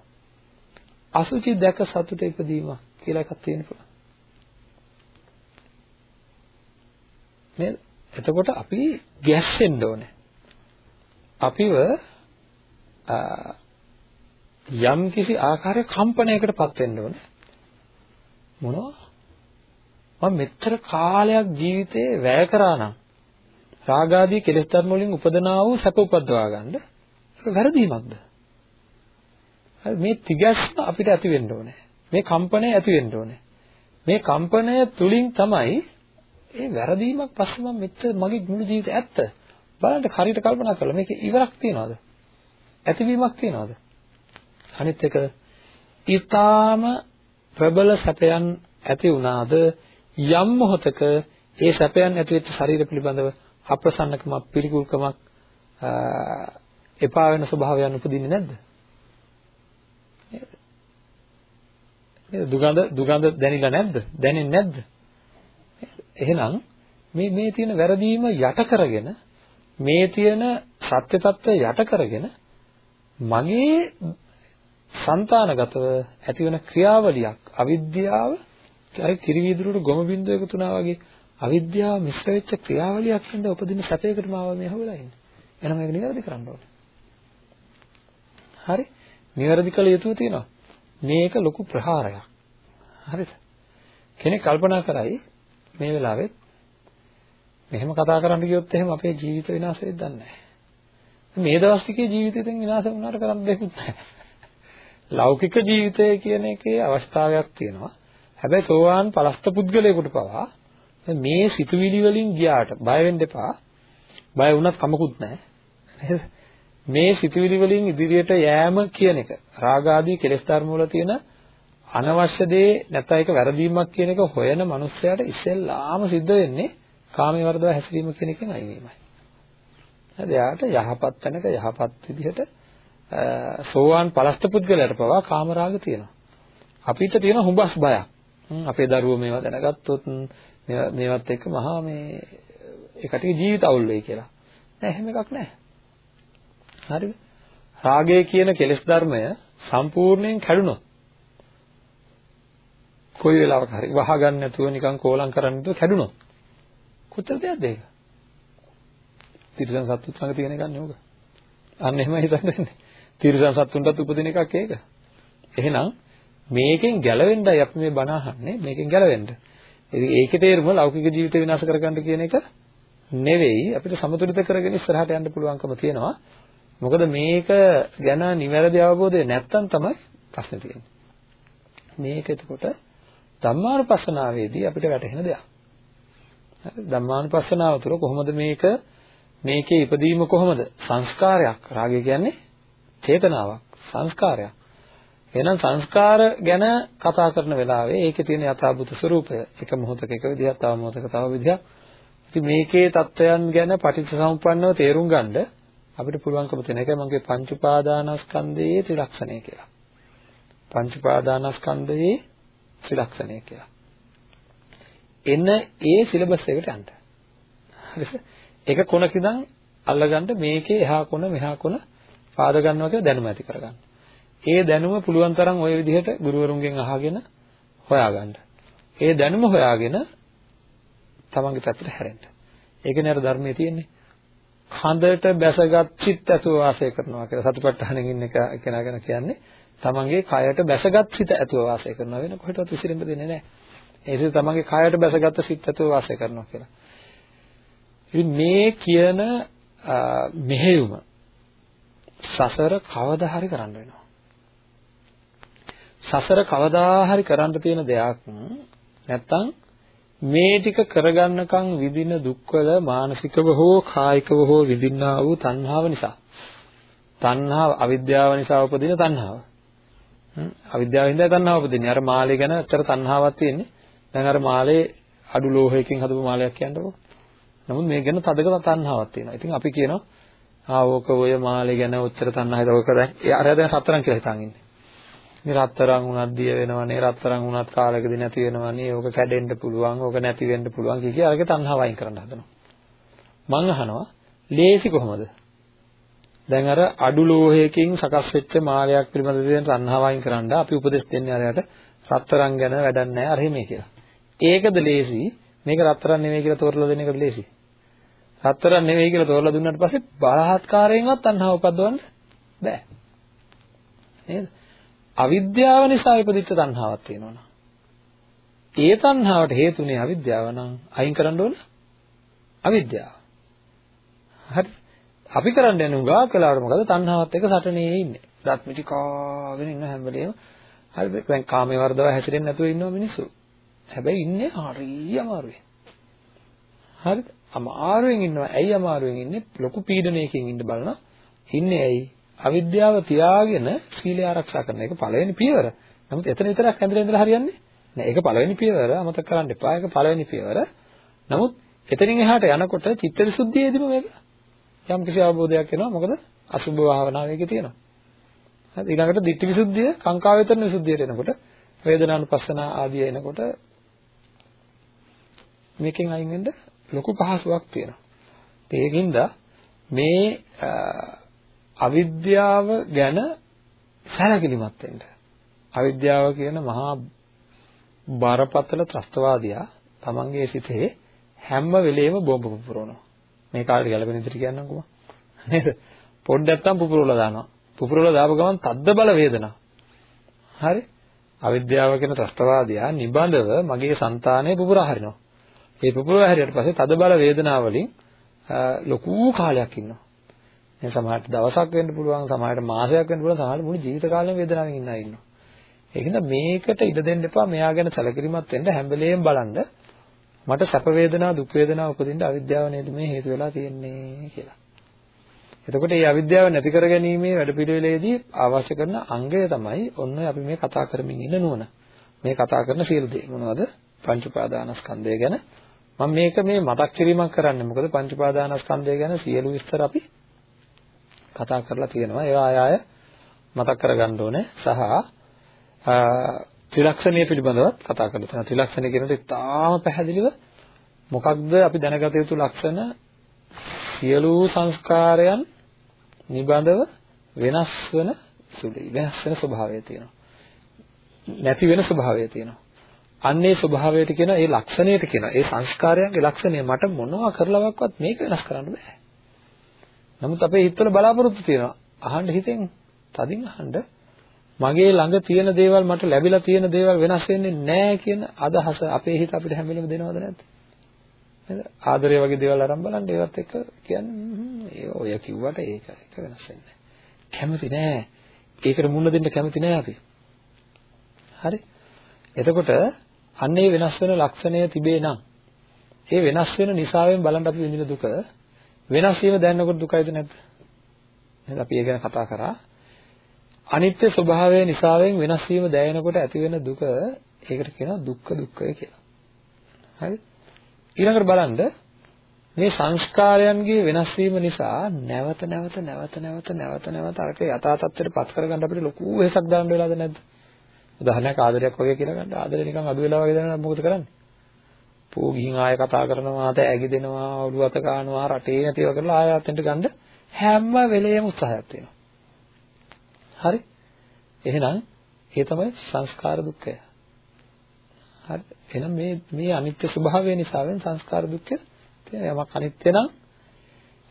අසුචි දැක සතුට ඉපදීම කියලා එකක් තියෙන පුළුවන්. නේද? එතකොට අපි ගැස්සෙන්න ඕනේ. අපිව යම් කිසි ආකාරයක කම්පනයකටපත් වෙන්න ඕනේ. මොනවා? මම මෙච්චර කාලයක් ජීවිතේ වැය කරා නම් රාගාදී කෙලෙස් ධර්ම වලින් උපදනා වූ සැප උපද්දවා ගන්න ඒක වැරදීමක්ද? හරි මේ තිගැස්ම අපිට ඇති වෙන්න ඕනේ. මේ කම්පනය ඇති වෙන්න ඕනේ. මේ කම්පනය තුලින් තමයි ඒ වැරදීමක් පස්සේ මම මෙච්චර මගේ මුළු ජීවිතේ ඇත්ත බලන්න හරියට කල්පනා කරලා මේකේ ඉවරක් තියනවද ඇතිවීමක් තියනවද අනිත් එක ඊටාම ප්‍රබල සැපයන් ඇති වුණාද යම් මොහතක ඒ සැපයන් ඇති වෙච්ච ශරීර පිළිබඳව අප්‍රසන්නකමක් පිළිකුල්කමක් එපා වෙන ස්වභාවයන් උපදින්නේ නැද්ද නේද? දුගඳ දුගඳ දැනිලා නැද්ද? දැනෙන්නේ නැද්ද? එහෙනම් මේ මේ තියෙන වැරදීම යට කරගෙන මේ තියෙන සත්‍ය తত্ত্বය යට කරගෙන මගේ సంతానගතව ඇතිවන ක්‍රියාවලියක් අවිද්‍යාව අය කිරිවිදුරට ගොම බින්දුව එකතු වුණා වගේ අවිද්‍යාව මිශ්‍ර වෙච්ච ක්‍රියාවලියක් හින්ද උපදින සැපයකට මාව මේ හොයලා ඉන්නේ. එහෙනම් මේක නිවැරදි කරන්න ඕනේ. හරි? නිවැරදි කළ යුතු තියෙනවා. මේක ලොකු ප්‍රහාරයක්. හරිද? කෙනෙක් කල්පනා කරයි මේ වෙලාවෙත් මෙහෙම කතා කරන්න ගියොත් එහෙම අපේ ජීවිත විනාශ වෙයිද දන්නේ නැහැ. මේ දවස් ටිකේ ජීවිතයෙන් විනාශ වුණාට කරන්න දෙයක් නැහැ. ලෞකික ජීවිතය කියන එකේ අවස්ථාවක් තියෙනවා. හැබැයි සෝවාන් පලස්ත පුද්ගලයෙකුට පවා මේ සිතුවිලි වලින් ගියාට බය වෙන්න එපා. බය වුණත් කමකුත් නැහැ. මේ සිතුවිලි වලින් ඉදිරියට යෑම කියන එක රාග ආදී කෙලෙස් ධර්ම වල තියෙන අනවශ්‍ය දේ නැත්නම් ඒක වැරදීමක් කියන එක හොයන මනුස්සයාට ඉස්සෙල්ලාම සිද්ධ වෙන්නේ කාමයේ වර්ධව හැසිරීම කියන එකෙන් අයින් වීමයි. හරි එයාට යහපත් තැනක යහපත් විදිහට සෝවාන් පලස්ත පුද්ගලයාට පවා කාමරාග තියෙනවා. අපිට තියෙන හුඹස් බයක්. අපේ දරුවෝ මේවා දැනගත්තොත් මේවත් එක්ක මහා මේ ඒකට ජීවිත අවුල් වෙයි කියලා. නෑ එහෙම එකක් නෑ. හරිද? රාගය කියන කෙලෙස් ධර්මය සම්පූර්ණයෙන් කැඩුනොත් කොයි වෙලාවක හරි වහගන්න නැතුව නිකන් කෝලම් කරන්න නැතුව කැඩුනොත් කොච්චර දෙයක්ද ඒක? තිරසන් සත්තුත් ළඟ තියෙන එකක් නේ ඕක. අන්න එහෙමයි හිතන්නේ. තිරසන් සත්තුන්ටත් උපදින එකක් ඒක. එහෙනම් මේකෙන් ගැලවෙන්නයි අපි මේ බණ අහන්නේ මේකෙන් ගැලවෙන්න. ඉතින් ඒකේ තේරුම ලෞකික ජීවිතය විනාශ කරගන්න කියන එක නෙවෙයි අපිට සමතුලිත කරගෙන ඉස්සරහට යන්න පුළුවන්කම තියෙනවා. මොකද මේක ගැන නිවැරදි අවබෝධය නැත්තම් තමයි ප්‍රශ්නේ තියෙන්නේ. මේක එතකොට ධම්මානුපස්සනාවේදී අපිට වැටහෙන දෙයක්. හරි ධම්මානුපස්සනාව තුළ කොහොමද මේක මේකේ ඉපදීම කොහොමද? සංස්කාරයක්. රාගය කියන්නේ චේතනාවක්, සංස්කාරයක්. එහෙනම් සංස්කාර ගැන කතා කරන වෙලාවේ ඒකේ තියෙන යථාභූත ස්වરૂපය එක මොහොතක එක විදිහක් තව මොහොතක තව විදිහක්. ඉතින් මේකේ தත්වයන් ගැන පටිච්චසමුප්පන්නව තේරුම් ගන්න අපිට පුළුවන්කම තියෙන එකයි මම කියේ පංච උපාදානස්කන්ධයේ ත්‍රිලක්ෂණය කියලා. පංච උපාදානස්කන්ධයේ ත්‍රිලක්ෂණය කියලා. එන්න ඒ සිලබස් එකට යන්න. හරිද? එක කොනක ඉඳන් අල්ලගන්න මේකේ එහා කොන මෙහා කොන පාද ගන්නවා කියලා දැනුම ඇති කරගන්න. ඒ දැනුම පුළුවන් තරම් ওই විදිහට ගුරුවරුන්ගෙන් අහගෙන හොයාගන්න. ඒ දැනුම හොයාගෙන තමන්ගේ පැත්තට හැරෙන්න. ඒකනේ අර ධර්මයේ තියෙන්නේ. කඳට බැසගත් සිත් ඇතුව වාසය කරනවා කියලා සතිපට්ඨානෙන් ඉන්න කෙනා ගැන කියන්නේ තමන්ගේ කයට බැසගත් සිත ඇතුව වාසය කරනවා වෙන කොහෙටවත් විසිරෙන්න දෙන්නේ නැහැ. ඒ සිත තමන්ගේ කයට බැසගත් සිත් ඇතුව වාසය කරනවා කියලා. ඉතින් මේ කියන මෙහෙයුම සසර කවදා හරි කරන්න වෙනවා. සසර කවදා හරි කරන්න තියෙන දෙයක් නැත්තම් මේ ටික කරගන්නකම් විඳින දුක්වල මානසිකව හෝ කායිකව හෝ විඳින්නා වූ තණ්හාව නිසා තණ්හාව අවිද්‍යාව නිසා උපදින තණ්හාව අවිද්‍යාවෙන් ඉඳලා තණ්හාව උපදින්නේ. අර මාළේ ගැන අතර තණ්හාවක් තියෙන්නේ. දැන් අර මාළේ අඩු ලෝහයකින් හදපු මාළයක් කියන්නකෝ. නමුත් මේ ගැන තදක තණ්හාවක් තියෙනවා. ඉතින් අපි කියනවා ආ ඕක ඔය මාළේ ගැන ඔච්චර තණ්හායිද ඔක දැන් අර දැන් සතරන් කියලා හිතාගෙන ඉන්නේ. මේ රත්තරන් උනත් දිය වෙනවනේ රත්තරන් උනත් කාලෙකදී නැති වෙනවනේ ඕක කැඩෙන්න පුළුවන් ඕක නැති වෙන්න පුළුවන්. කිය කිය අරගේ තණ්හාව අයින් කරන්න හදනවා. මං අහනවා ලේසි කොහොමද? දැන් අර අඩු ලෝහයකින් සකස් වෙච්ච මාලයක් පිළිබඳ තියෙන තණ්හාව අයින් කරන්න අපි උපදෙස් දෙන්නේ අරයට රත්තරන් ගැන වැඩක් නැහැ. අර හිමේ කියලා. ඒකද ලේසි? මේක රත්තරන් නෙවෙයි කියලා තෝරලා දෙන එකද ලේසි? රත්තරන් නෙවෙයි කියලා තෝරලා දුන්නාට පස්සේ බලහත්කාරයෙන්වත් තණ්හාව උපදවන්න බෑ. නේද? අවිද්‍යාව නිසා ඉපදිච්ච තණ්හාවක් තියෙනවනම්. ඒ තණ්හාවට හේතුනේ අවිද්‍යාව නම් අයින් කරන්න ඕන අවිද්‍යාව. හරි. අපි කරන්න යන උගා කලාවට මොකද තණ්හාවත් එක්ක සටනේ ඉන්නේ. දත් මිටි කාගෙන ඉන්න හැම වෙලේම හරිද? දැන් කාමයේ වර්ධව හැසිරෙන්නේ නැතුව ඉන්නවා මිනිස්සු. හැබැයි ඉන්නේ හරිය අමාරුවෙන්. හරිද? අමාරුවෙන් ඉන්නවා. ඇයි අමාරුවෙන් ඉන්නේ? ලොකු පීඩනයකින් ඉන්න බලනවා. ඉන්නේ ඇයි? අවිද්‍යාව තියාගෙන සීලය ආරක්ෂා කරන එක පළවෙනි පියවර. නමුත් එතන විතරක් ඇඳලා ඉඳලා හරියන්නේ නෑ. ඒක පළවෙනි පියවර අමතක කරන්න එපා. ඒක පළවෙනි පියවර. නමුත් එතනින් එහාට යනකොට චිත්ත විසුද්ධියේදීම මේක යම් කිසි අවබෝධයක් එනවා. මොකද අසුභ භාවනාව එකේ තියෙනවා. හරි ඊළඟට ditthi විසුද්ධිය, කාංකා වේතන විසුද්ධියට එනකොට වේදනානුපස්සන ආදී එනකොට මේකෙන් අයින් වෙන්න ලොකු පහසුවක් තියෙනවා. ඒකින්ද මේ අවිද්‍යාව ගැන සැලකිලිමත් වෙන්න. අවිද්‍යාව කියන මහා බරපතල ත්‍රස්තවාදියා තමන්ගේ සිතේ හැම වෙලේම බෝම්බ පුපුරනවා. මේ කාලේ ගැලපෙන විදිහට කියන්නම්කෝ. නේද? පොඩ්ඩක් නැත්තම් පුපුරවලා දානවා. පුපුරවලා දාපු ගමන් තද්ද බල වේදනා. හරි? අවිද්‍යාව කියන ත්‍රස්තවාදියා නිබඳව මගේ సంతානය පුපුරා හරිනවා. ඒ පුපුරා හරියට පස්සේ තද බල වේදනාවලින් ලොකු කාලයක් ඉන්නවා. මේ සමහරට දවසක් වෙන්න පුළුවන්, සමහරට මාසයක් වෙන්න පුළුවන්, සමහරට මුළු ජීවිත කාලෙම වේදනාවෙන් ඉන්න අය ඉන්නවා. ඒකින්ද මේකට ඉඩ දෙන්න එපා. මෙයා ගැන සැලකිලිමත් වෙන්න හැම වෙලේම බලන්න මට සැප වේදනා, දුක් වේදනා උපදින්න අවිද්‍යාව නේද මේ හේතු වෙලා තියෙන්නේ කියලා. එතකොට මේ අවිද්‍යාව නැති කර ගැනීමේ වැඩපිළිවෙලේදී අවශ්‍ය කරන අංගය තමයි ඔන්න අපි මේ කතා කරමින් ඉන්න නුවණ. මේ කතා කරන සියලු දේ මොනවද? පංච උපාදානස්කන්ධය ගැන මම මේක මේ මතක් කිරීමක් කරන්නේ මොකද පංච උපාදානස්කන්ධය ගැන සියලු විස්තර අපි කතා කරලා තියෙනවා ඒවා ආය ආය මතක් කරගන්න ඕනේ සහ ත්‍රිලක්ෂණය පිළිබඳවත් කතා කරලා තියෙනවා ත්‍රිලක්ෂණය කියනකොට ඉතාම පැහැදිලිව මොකක්ද අපි දැනගත යුතු ලක්ෂණ? සියලු සංස්කාරයන් නිබඳව වෙනස් වෙන සුළුයි. වෙනස් වෙන ස්වභාවය තියෙනවා. නැති වෙන ස්වභාවය තියෙනවා. අන්නේ ස්වභාවයට කියන ඒ ලක්ෂණයට කියන ඒ සංස්කාරයන්ගේ ලක්ෂණය මට මොනවා කරලවක්වත් මේක වෙනස් කරන්න බෑ. නමුත් අපේ හිතවල බලාපොරොත්තු තියෙනවා. අහන්න හිතෙන් තදින් අහන්න මගේ ළඟ තියෙන දේවල් මට ලැබිලා තියෙන දේවල් වෙනස් වෙන්නේ නැහැ කියන අදහස අපේ හිත අපිට හැම වෙලෙම දෙනවද නැද්ද? නේද? ආදරය වගේ දේවල් අරන් බලන්න ඒවත් එක්ක කියන්නේ ඔය කිව්වට ඒක ඒක වෙනස් වෙන්නේ කැමති නෑ. ඒකට මුණ දෙන්න කැමති නෑ අපි. හරි? එතකොට අන්න ඒ වෙනස් වෙන ලක්ෂණය තිබේ නම් ඒ වෙනස් වෙන නිසාවෙන් බලන්න අපි විඳින දුක වෙනස් වීම දැනනකොට දුකයිද නැද්ද? නේද අපි ඒ ගැන කතා කරා. අනිත්‍ය ස්වභාවය නිසාවෙන් වෙනස් වීම දැනෙනකොට ඇති වෙන දුක ඒකට කියනවා දුක්ඛ දුක්ඛය කියලා. හරි? ඊළඟට බලන්න මේ සංස්කාරයන්ගේ වෙනස් වීම නිසා නැවත නැවත නැවත නැවත නැවත නැවත අරක යථා තත්ත්වයට පත් කරගන්න අපිට ලොකු වෙහසක් දාන්න වෙලාද නැද්ද? උදාහරණයක් ආදරයක් වගේ කියලා ගන්න. ආදරේ නිකන් අඩු වෙලා වගේ දැනෙනවා මොකද කරන්නේ? පෝ ගිහින් ආයෙ කතා කරනවා, අත ඇගිදෙනවා, ඔළුව අත ගන්නවා, රටේ නැතිව කරලා ආයෙ අතෙන්ට ගන්න හැම වෙලේම උත්සාහයක් තියෙනවා. හරි? එහෙනම් ඒ තමයි සංස්කාර දුක්ඛය. හරි? එහෙනම් මේ මේ අනිත්‍ය ස්වභාවය නිසාවෙන් සංස්කාර දුක්ඛය තියෙන යමක් අනිත්‍ය නම්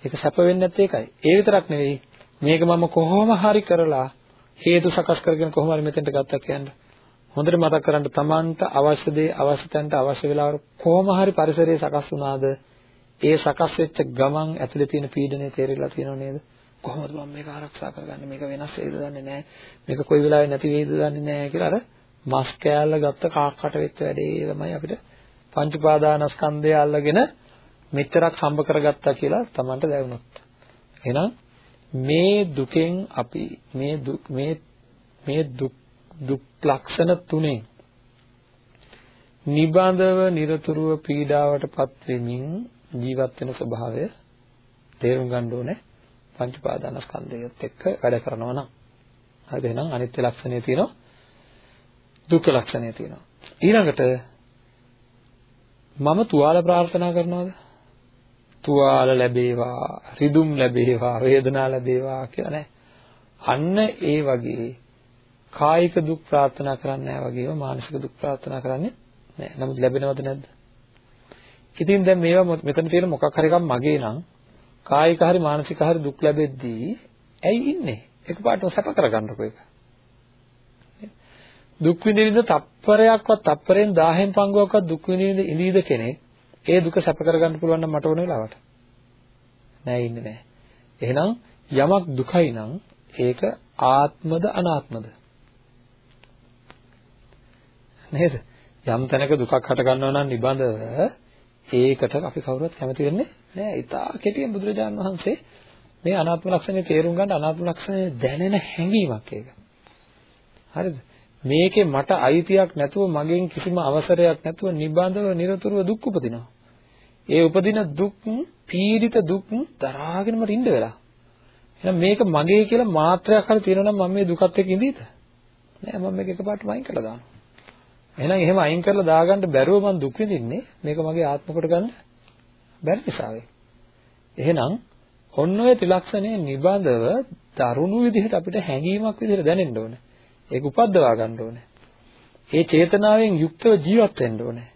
ඒක සැප වෙන්නේ නැත්තේ ඒකයි. ඒ විතරක් නෙවෙයි මේක මම කොහොම හරි කරලා හේතු සකස් කරගෙන කොහොම හරි මෙතෙන්ට ගත්තා කියන්නේ හොඳට මතක් කරගන්න තමන්ට අවශ්‍ය දේ අවශ්‍ය තැනට අවශ්‍ය වෙලාවට කොහොම හරි පරිසරය සකස් වුණාද ඒ සකස් වෙච්ච ගමන් ඇතුලේ තියෙන පීඩනය තේරෙලා තියෙනව නේද කොහොමද මම මේක ආරක්ෂා කරගන්නේ? මේක වෙනස් වෙයිද දන්නේ නැහැ. මේක කොයි වෙලාවෙ නැති වෙයිද දන්නේ නැහැ කියලා අර මස් කෑල්ල ගත්ත කාක්කට වෙච්ච වැඩේ තමයි අපිට පංච උපාදානස්කන්ධය අල්ලගෙන මෙච්චරක් හම්බ කරගත්තා කියලා Tamanට දැනුනොත් එහෙනම් මේ දුකෙන් අපි මේ දුක් මේ මේ දුක් දුක් ලක්ෂණ තුනෙන් නිබඳව নিরතුරුව පීඩාවටපත් වෙමින් ජීවත් වෙන ස්වභාවය තේරුම් ගන්න ඕනේ. පංච පාදානස්කන්ධයත් එක්ක වැඩ කරනවා නම්. හරිද? එහෙනම් අනිත්‍ය ලක්ෂණය තියෙනවා. දුක්ඛ ලක්ෂණය තියෙනවා. ඊළඟට මම තුවාල ප්‍රාර්ථනා කරනවද? තුවාල ලැබේවා රිදුම් ලැබේවා වේදනා ලැබේවා කියලා නෑ. අන්න ඒ වගේ කායික දුක් ප්‍රාර්ථනා කරන්නේ නැහැ වගේම මානසික දුක් ප්‍රාර්ථනා කරන්නේ නැහැ. නමුත් ලැබෙනවද නැද්ද? ඉතින් දැන් මේවා මෙතන තියෙන මොකක් හරි එකක් මගේ නම් කායික හරි මානසික හරි දුක් ලැබෙද්දී ඇයි ඉන්නේ? එකපාරටම සැප කරගන්නකො ඒක. දුක් විඳින තප්පරයක්වත් තප්පරෙන් 1000න් පංගුවක්වත් දුක් විඳින ඉඳීද කෙනෙක් ඒ දුක සැප කරගන්න පුළුවන් නම් මට ඕන වෙලාවට නෑ ඉන්නේ නෑ එහෙනම් යමක් දුකයි නම් ඒක ආත්මද අනාත්මද නේද? යම් තැනක දුකක් හට ගන්නවා නම් නිබඳව ඒකට අපි කවුරුවත් කැමති වෙන්නේ නෑ. ඊටා කෙටියෙන් බුදුරජාණන් වහන්සේ මේ අනාත්ම ලක්ෂණය තේරුම් ගන්න අනාත්ම ලක්ෂණය දැනෙන හැඟීමක් ඒක. හරිද? මේකේ මට අයිතියක් නැතුව මගෙන් කිසිම අවසරයක් නැතුව නිබඳව নিরතුරුව දුක් උපදිනවා. ඒ උපදින දුක් පීඩිත දුක් දරාගෙන මට ඉන්න වෙලා. එහෙනම් මේක මගේ කියලා මාත්‍රයක් හරි තියෙනවා නම් මම මේ දුකත් එක්ක ඉඳීද? නෑ මම මේක එකපාරට වයින් කරලා දානවා. එහෙනම් එහෙම අයින් කරලා දාගන්න බැරුව මම දුක් විඳින්නේ මේක මගේ ආත්ම කොට ගන්න බැරි නිසාවෙන්. එහෙනම් ඔන්න ඔය ත්‍රිලක්ෂණය නිබඳව දරුණු විදිහට අපිට හැඟීමක් විදිහට දැනෙන්න ඕනේ. ඒක උපද්දවා ගන්න ඕනේ. ඒ චේතනාවෙන් යුක්තව ජීවත් වෙන්න ඕනේ.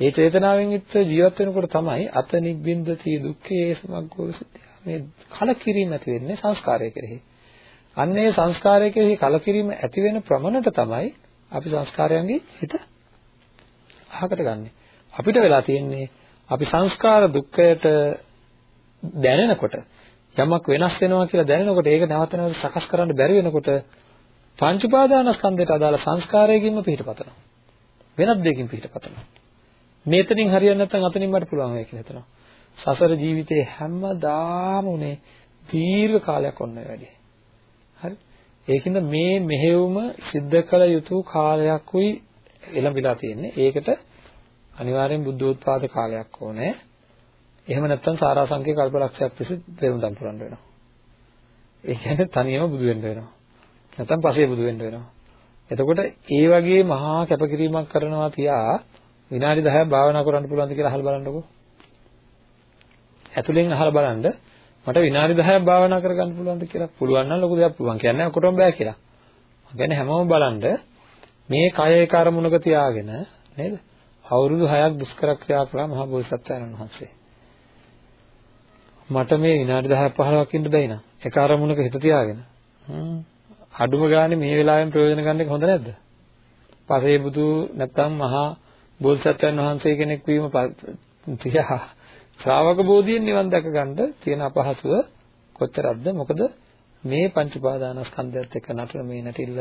ඒ චේතනාවෙන් යුක්තව ජීවත් වෙනකොට තමයි අත නිබ්බින්දති දුක්ඛේ සමග්ගෝ විසුද්ධිය. මේ කලකිරීම ඇති වෙන්නේ සංස්කාරය කෙරෙහි. අන්න ඒ සංස්කාරය කෙරෙහි කලකිරීම ඇති වෙන ප්‍රමණයට තමයි අපි සංස්කාරයන්ගේ හිත අහකට ගන්නෙ. අපිට වෙලා තියෙන්නේ අපි සංස්කාර දුක්ඛයට දැනෙනකොට යමක් වෙනස් වෙනවා කියලා දැනෙනකොට ඒක නැවත නැවත සකස් කරන්න බැරි වෙනකොට පංච උපාදානස්කන්ධයට අදාළ සංස්කාරයකින්ම පිටපතනවා. වෙනත් දෙයකින් පිටපතනවා. මේතනින් හරියන්නේ නැත්නම් අතනින් මට පුළුවන් වෙයි කියලා හිතනවා. සසර ජීවිතේ හැමදාම උනේ දීර්ඝ කාලයක් ඔන්න වැඩි. හරි. ඒකින්ද මේ මෙහෙයුම සිද්ධ කළ යුතු කාලයක් උයි එළඹිලා තියෙන්නේ. ඒකට අනිවාර්යෙන් බුද්ධෝත්පාද කාලයක් ඕනේ. එහෙම නැත්නම් සාරාංශික කල්පලක්ෂයක් තිස්සේ පෙරමුදම් පුරන්න වෙනවා. ඒ කියන්නේ තනියම බුදු වෙන්න වෙනවා. නැත්නම් පසේ බුදු වෙන්න වෙනවා. එතකොට ඒ වගේ මහා කැපකිරීමක් කරනවා තියා විනාඩි 10ක් භාවනා කරන්න පුළුවන්ද කියලා අහලා බලන්නකෝ. ඇතුලෙන් අහලා බලන්න මට විනාඩි 10ක් භාවනා කරගන්න පුළුවන්ද කියලා. පුළුවන් නම් ලොකු දෙයක් පුළුවන් කියන්නේ ඔකොටම බෑ කියලා. මම කියන්නේ හැමෝම බලන්න මේ කය ඒක අරමුණක තියාගෙන නේද? අවුරුදු 6ක් දුෂ්කර ක්‍රියා කළා මහා බෝසත්ත්වයන් වහන්සේ. මට මේ විනාඩි 10ක් 15ක් ඉන්න බැයි නා. ඒක අරමුණක හිත තියාගෙන. හ්ම්. අඩුම ගානේ මේ වෙලාවෙන් ප්‍රයෝජන ගන්න එක හොඳ නැද්ද? පසේ බුදු නැත්තම් මහා බෝසත්ත්වයන් වහන්සේ කෙනෙක් වීම තියා ශ්‍රාවක බෝධියෙන් නිවන් දැක ගන්න තියෙන අපහසුව කොතරම්ද? මොකද මේ පංච උපාදානස්කන්ධයත් එක්ක නතර මේ නැටිල්ල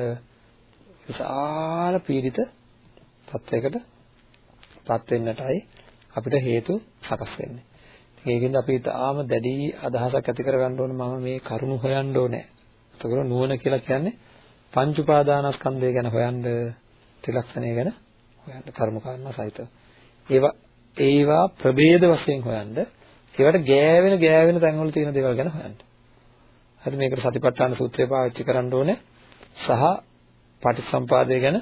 විශාල පීඩිත තත්වයකට පත් වෙන්නටයි අපිට හේතු සකස් වෙන්නේ. ඒකෙන්ද අපි තාම දැඩි අදහසක් ඇති කරගන්න ඕනේ මම මේ කරුණු හොයන්න ඕනේ. එතකොට නුවණ කියලා කියන්නේ පංච උපාදානස්කන්ධය ගැන හොයන්න, ත්‍රිලක්ෂණය ගැන හොයන්න, කර්ම කාරණා සහිතව. ඒවා ඒවා ප්‍රභේද වශයෙන් හොයන්න, ඒවට ගෑවෙන ගෑවෙන තැන්වල තියෙන දේවල් ගැන හොයන්න. හරි මේකට සතිපට්ඨාන සූත්‍රය පාවිච්චි කරන්න ඕනේ. සහ පටිච්චසම්පාදය ගැන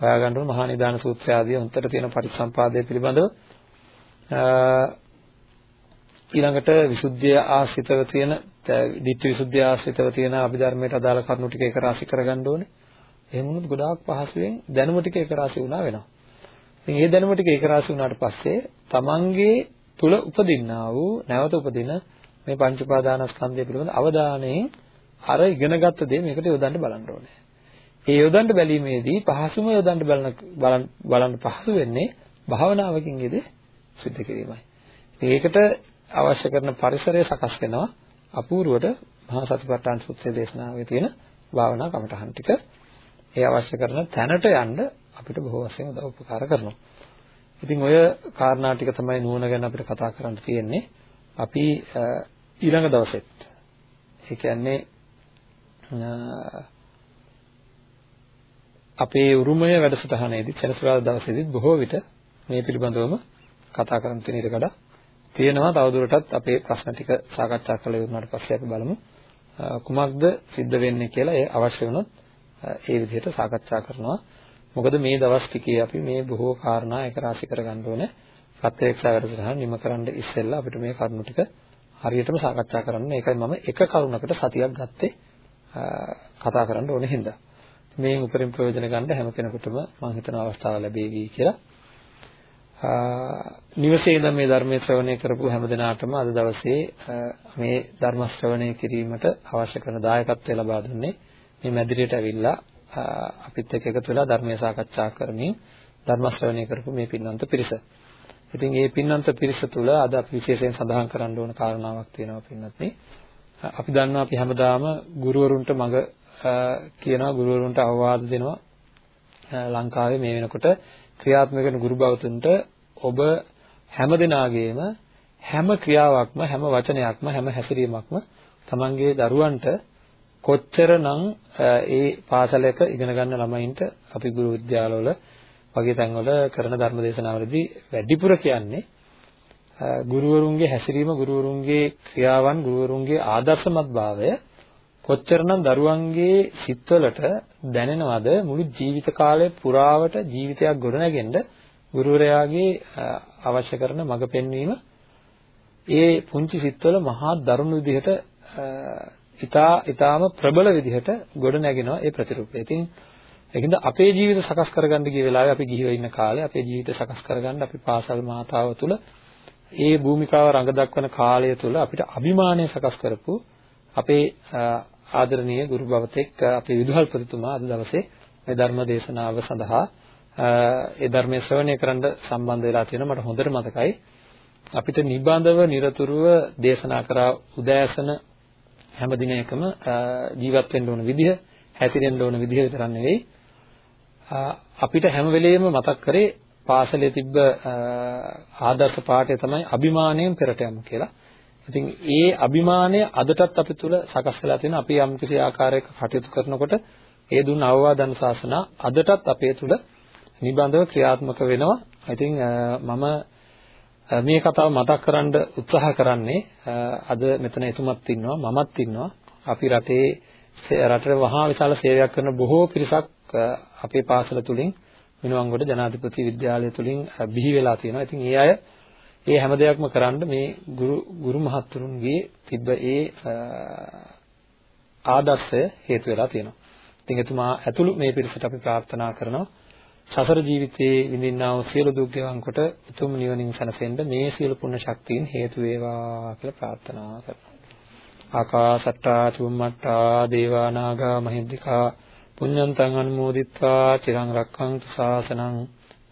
හොයාගන්න ඕන මහා නිදාන සූත්‍රය ආදී උන්ට තියෙන පටිච්චසම්පාදය පිළිබඳව ඊළඟට විසුද්ධිය ආශ්‍රිතව තියෙන ditthi විසුද්ධිය ආශ්‍රිතව තියෙන අභිධර්මයට අදාළ කරුණු ටික එක රාශි කරගන්න ඕනේ. එහෙම වුණොත් ගොඩාක් පහසුවෙන් දැනුම ටික එක රාශි වුණා වෙනවා. ඉතින් මේ දැනුම ටික එක රාශි වුණාට පස්සේ තමන්ගේ තුල උපදින්නා වූ නැවත උපදින මේ පංච උපාදානස්කන්ධය පිළිබඳ අවධානයෙන් අර ඉගෙනගත්ත දේ මේකට යොදන්න බලන්න ඕනේ. ඒ යොදන්න බැලීමේදී පහසුම යොදන්න බලන බලන්න පහසු වෙන්නේ භාවනාවකින් ඉදි සිද්ධ කිරීමයි. ඒකට අවශ්‍ය කරන පරිසරය සකස් වෙනවා අපූර්වට මහා සතිපට්ඨාන සූත්‍රයේ දේශනාවේ තියෙන භාවනා කමටහන් ටික. ඒ අවශ්‍ය කරන තැනට යන්න අපිට බොහෝ වශයෙන් උදව් උපකාර කරනවා. ඉතින් ඔය කාරණා ටික තමයි නුවණ ගැන අපිට කතා කරන්න තියෙන්නේ. අපි ඊළඟ දවසෙත් ඒ කියන්නේ අපේ උරුමය වැඩසටහනේදී සෙනසුරාදා දවසේදී බොහෝ විට මේ පිළිබඳවම කතා කරන්න තියෙන ඉඩකඩ තියෙනවා. තවදුරටත් අපේ ප්‍රශ්න ටික සාකච්ඡා කරලා ඉවරනාට පස්සේ අපි බලමු කුමක්ද සිද්ධ වෙන්නේ කියලා ඒ අවශ්‍ය වුණොත් ඒ විදිහට සාකච්ඡා කරනවා. මොකද මේ දවස් ටිකේ අපි මේ බොහෝ කාරණා එක රාශි කරගන්න ඕනේ. ප්‍රත්‍යක්ෂ වැඩසටහන නිම කරන්න ඉස්සෙල්ලා අපිට මේ කරුණු ටික හරියටම සාකච්ඡා කරන්න. ඒකයි මම එක කරුණකට සතියක් ගත්තේ කතා කරන්න ඕනේ හින්දා. මේන් උපරිම ප්‍රයෝජන ගන්න හැම කෙනෙකුටම මම හිතන අවස්ථාව ලැබෙවි කියලා. නිවසේ ඉඳන් මේ ධර්මයේ ශ්‍රවණය කරපු හැම දිනාටම අද දවසේ මේ ධර්ම ශ්‍රවණය කිරීමට අවශ්‍ය කරන දායකත්වය ලබා දුන්නේ මේ මැදිරියට ඇවිල්ලා අපිත් එක්ක එකතු වෙලා ධර්මයේ සාකච්ඡා කරමින් ධර්ම ශ්‍රවණය කරපු මේ පින්වන්ත පිරිස. ඉතින් මේ පින්වන්ත පිරිස තුල අද අපි විශේෂයෙන් සඳහන් කරන්න ඕන කාරණාවක් තියෙනවා පින්වත්නි. අපි දන්නවා අපි හැමදාම ගුරුවරුන්ට මඟ කියනවා ගුරුවරුන්ට අවවාද දෙනවා. ලංකාවේ මේ වෙනකොට ක්‍රියාත්මක වෙන ගුරු භවතුන්ට ඔබ හැම දිනාගේම හැම ක්‍රියාවක්ම හැම වචනයක්ම හැම හැසිරීමක්ම තමන්ගේ දරුවන්ට කොච්චරනම් ඒ පාසලක ඉගෙන ගන්න ළමයින්ට අපි ගුරු විද්‍යාලවල වගේ තැන්වල කරන ධර්ම දේශනාවලදී වැඩිපුර කියන්නේ ගුරුවරුන්ගේ හැසිරීම ගුරුවරුන්ගේ ක්‍රියාවන් ගුරුවරුන්ගේ ආදර්ශමත් භාවය කොච්චරනම් දරුවන්ගේ සිත්වලට දැනෙනවද මුළු ජීවිත කාලය පුරාවට ජීවිතයක් ගොඩනගෙන්න ගුරුවරයාගේ අවශ්‍ය කරන මඟ පෙන්වීම ඒ පුංචි සිත්වල මහා දරුණු විදිහට ඊටා ඊටාම ප්‍රබල විදිහට ගොඩ නැගෙනවා ඒ ප්‍රතිරූපය. ඉතින් ඒකින්ද අපේ ජීවිත සකස් කරගන්න ගිය වෙලාවේ අපි ගිහිව ඉන්න කාලේ අපේ ජීවිත සකස් කරගන්න අපි පාසල් මාතාව තුළ ඒ භූමිකාව රඟ දක්වන කාලය තුළ අපිට අභිමානය සකස් කරපු අපේ ආදරණීය ගුරු භවතෙක් අපේ විදුහල්පතිතුමා අද දවසේ මේ ධර්ම දේශනාව සඳහා ඒ ධර්මයේ ශ්‍රවණය කරන්න සම්බන්ධ වෙලා තියෙනවා. මට හොඳට මතකයි. අපිට නිබඳව নিরතුරුව දේශනා කරා උදෑසන හැම දිනයකම ජීවත් වෙන්න ඕන විදිහ හැසිරෙන්න ඕන විදිහ විතරක් නෙවෙයි. අපිට හැම වෙලෙම මතක් කරේ පාසලේ තිබ්බ ආදර්ශ පාඩය තමයි අභිමාණයෙන් පෙරට යමු කියලා. ඉතින් ඒ අභිමානය අදටත් අපි තුල සකස් වෙලා තියෙන අපි යම් කිසි ආකාරයක කටයුතු කරනකොට ඒ දුන්න අවවාද අනුශාසනා අදටත් අපේ තුල නිබඳව ක්‍රියාත්මක වෙනවා. ඉතින් මම මේ කතාව මතක් කරන්න උත්සාහ කරන්නේ අද මෙතන එතුමත් ඉන්නවා මමත් ඉන්නවා අපි රටේ රටේ වහා විශාල සේවයක් කරන බොහෝ පිරිසක් අපේ පාසල තුලින් මිනුවන්ගොඩ ජනාධිපති විද්‍යාලය තුලින් බිහි වෙලා තියෙනවා. ඉතින් ඒ අය ඒ හැම දෙයක්ම කරන්න මේ ගුරු ගුරු මහත්තුරුන්ගේ තිබ්බ ඒ ආදර්ශය හේතු වෙලා තියෙනවා. ඉතින් එතුමා ඇතුළු මේ පිරිසට අපි ප්‍රාර්ථනා කරනවා සසර ජීවිතයේ විඳින්නා වූ සියලු දුක් ගෙවන් කොට උතුම් නිවනින් සැනසෙන්න මේ සියලු පුණ්‍ය ශක්තියින් හේතු වේවා කියලා ප්‍රාර්ථනා කරනවා. ආකාසට්ටා චුම්මට්ටා දේවා නාග මහින්దికා පුඤ්ඤන්තං අනුමෝදිත්වා චිරං රක්ඛන්තු ශාසනං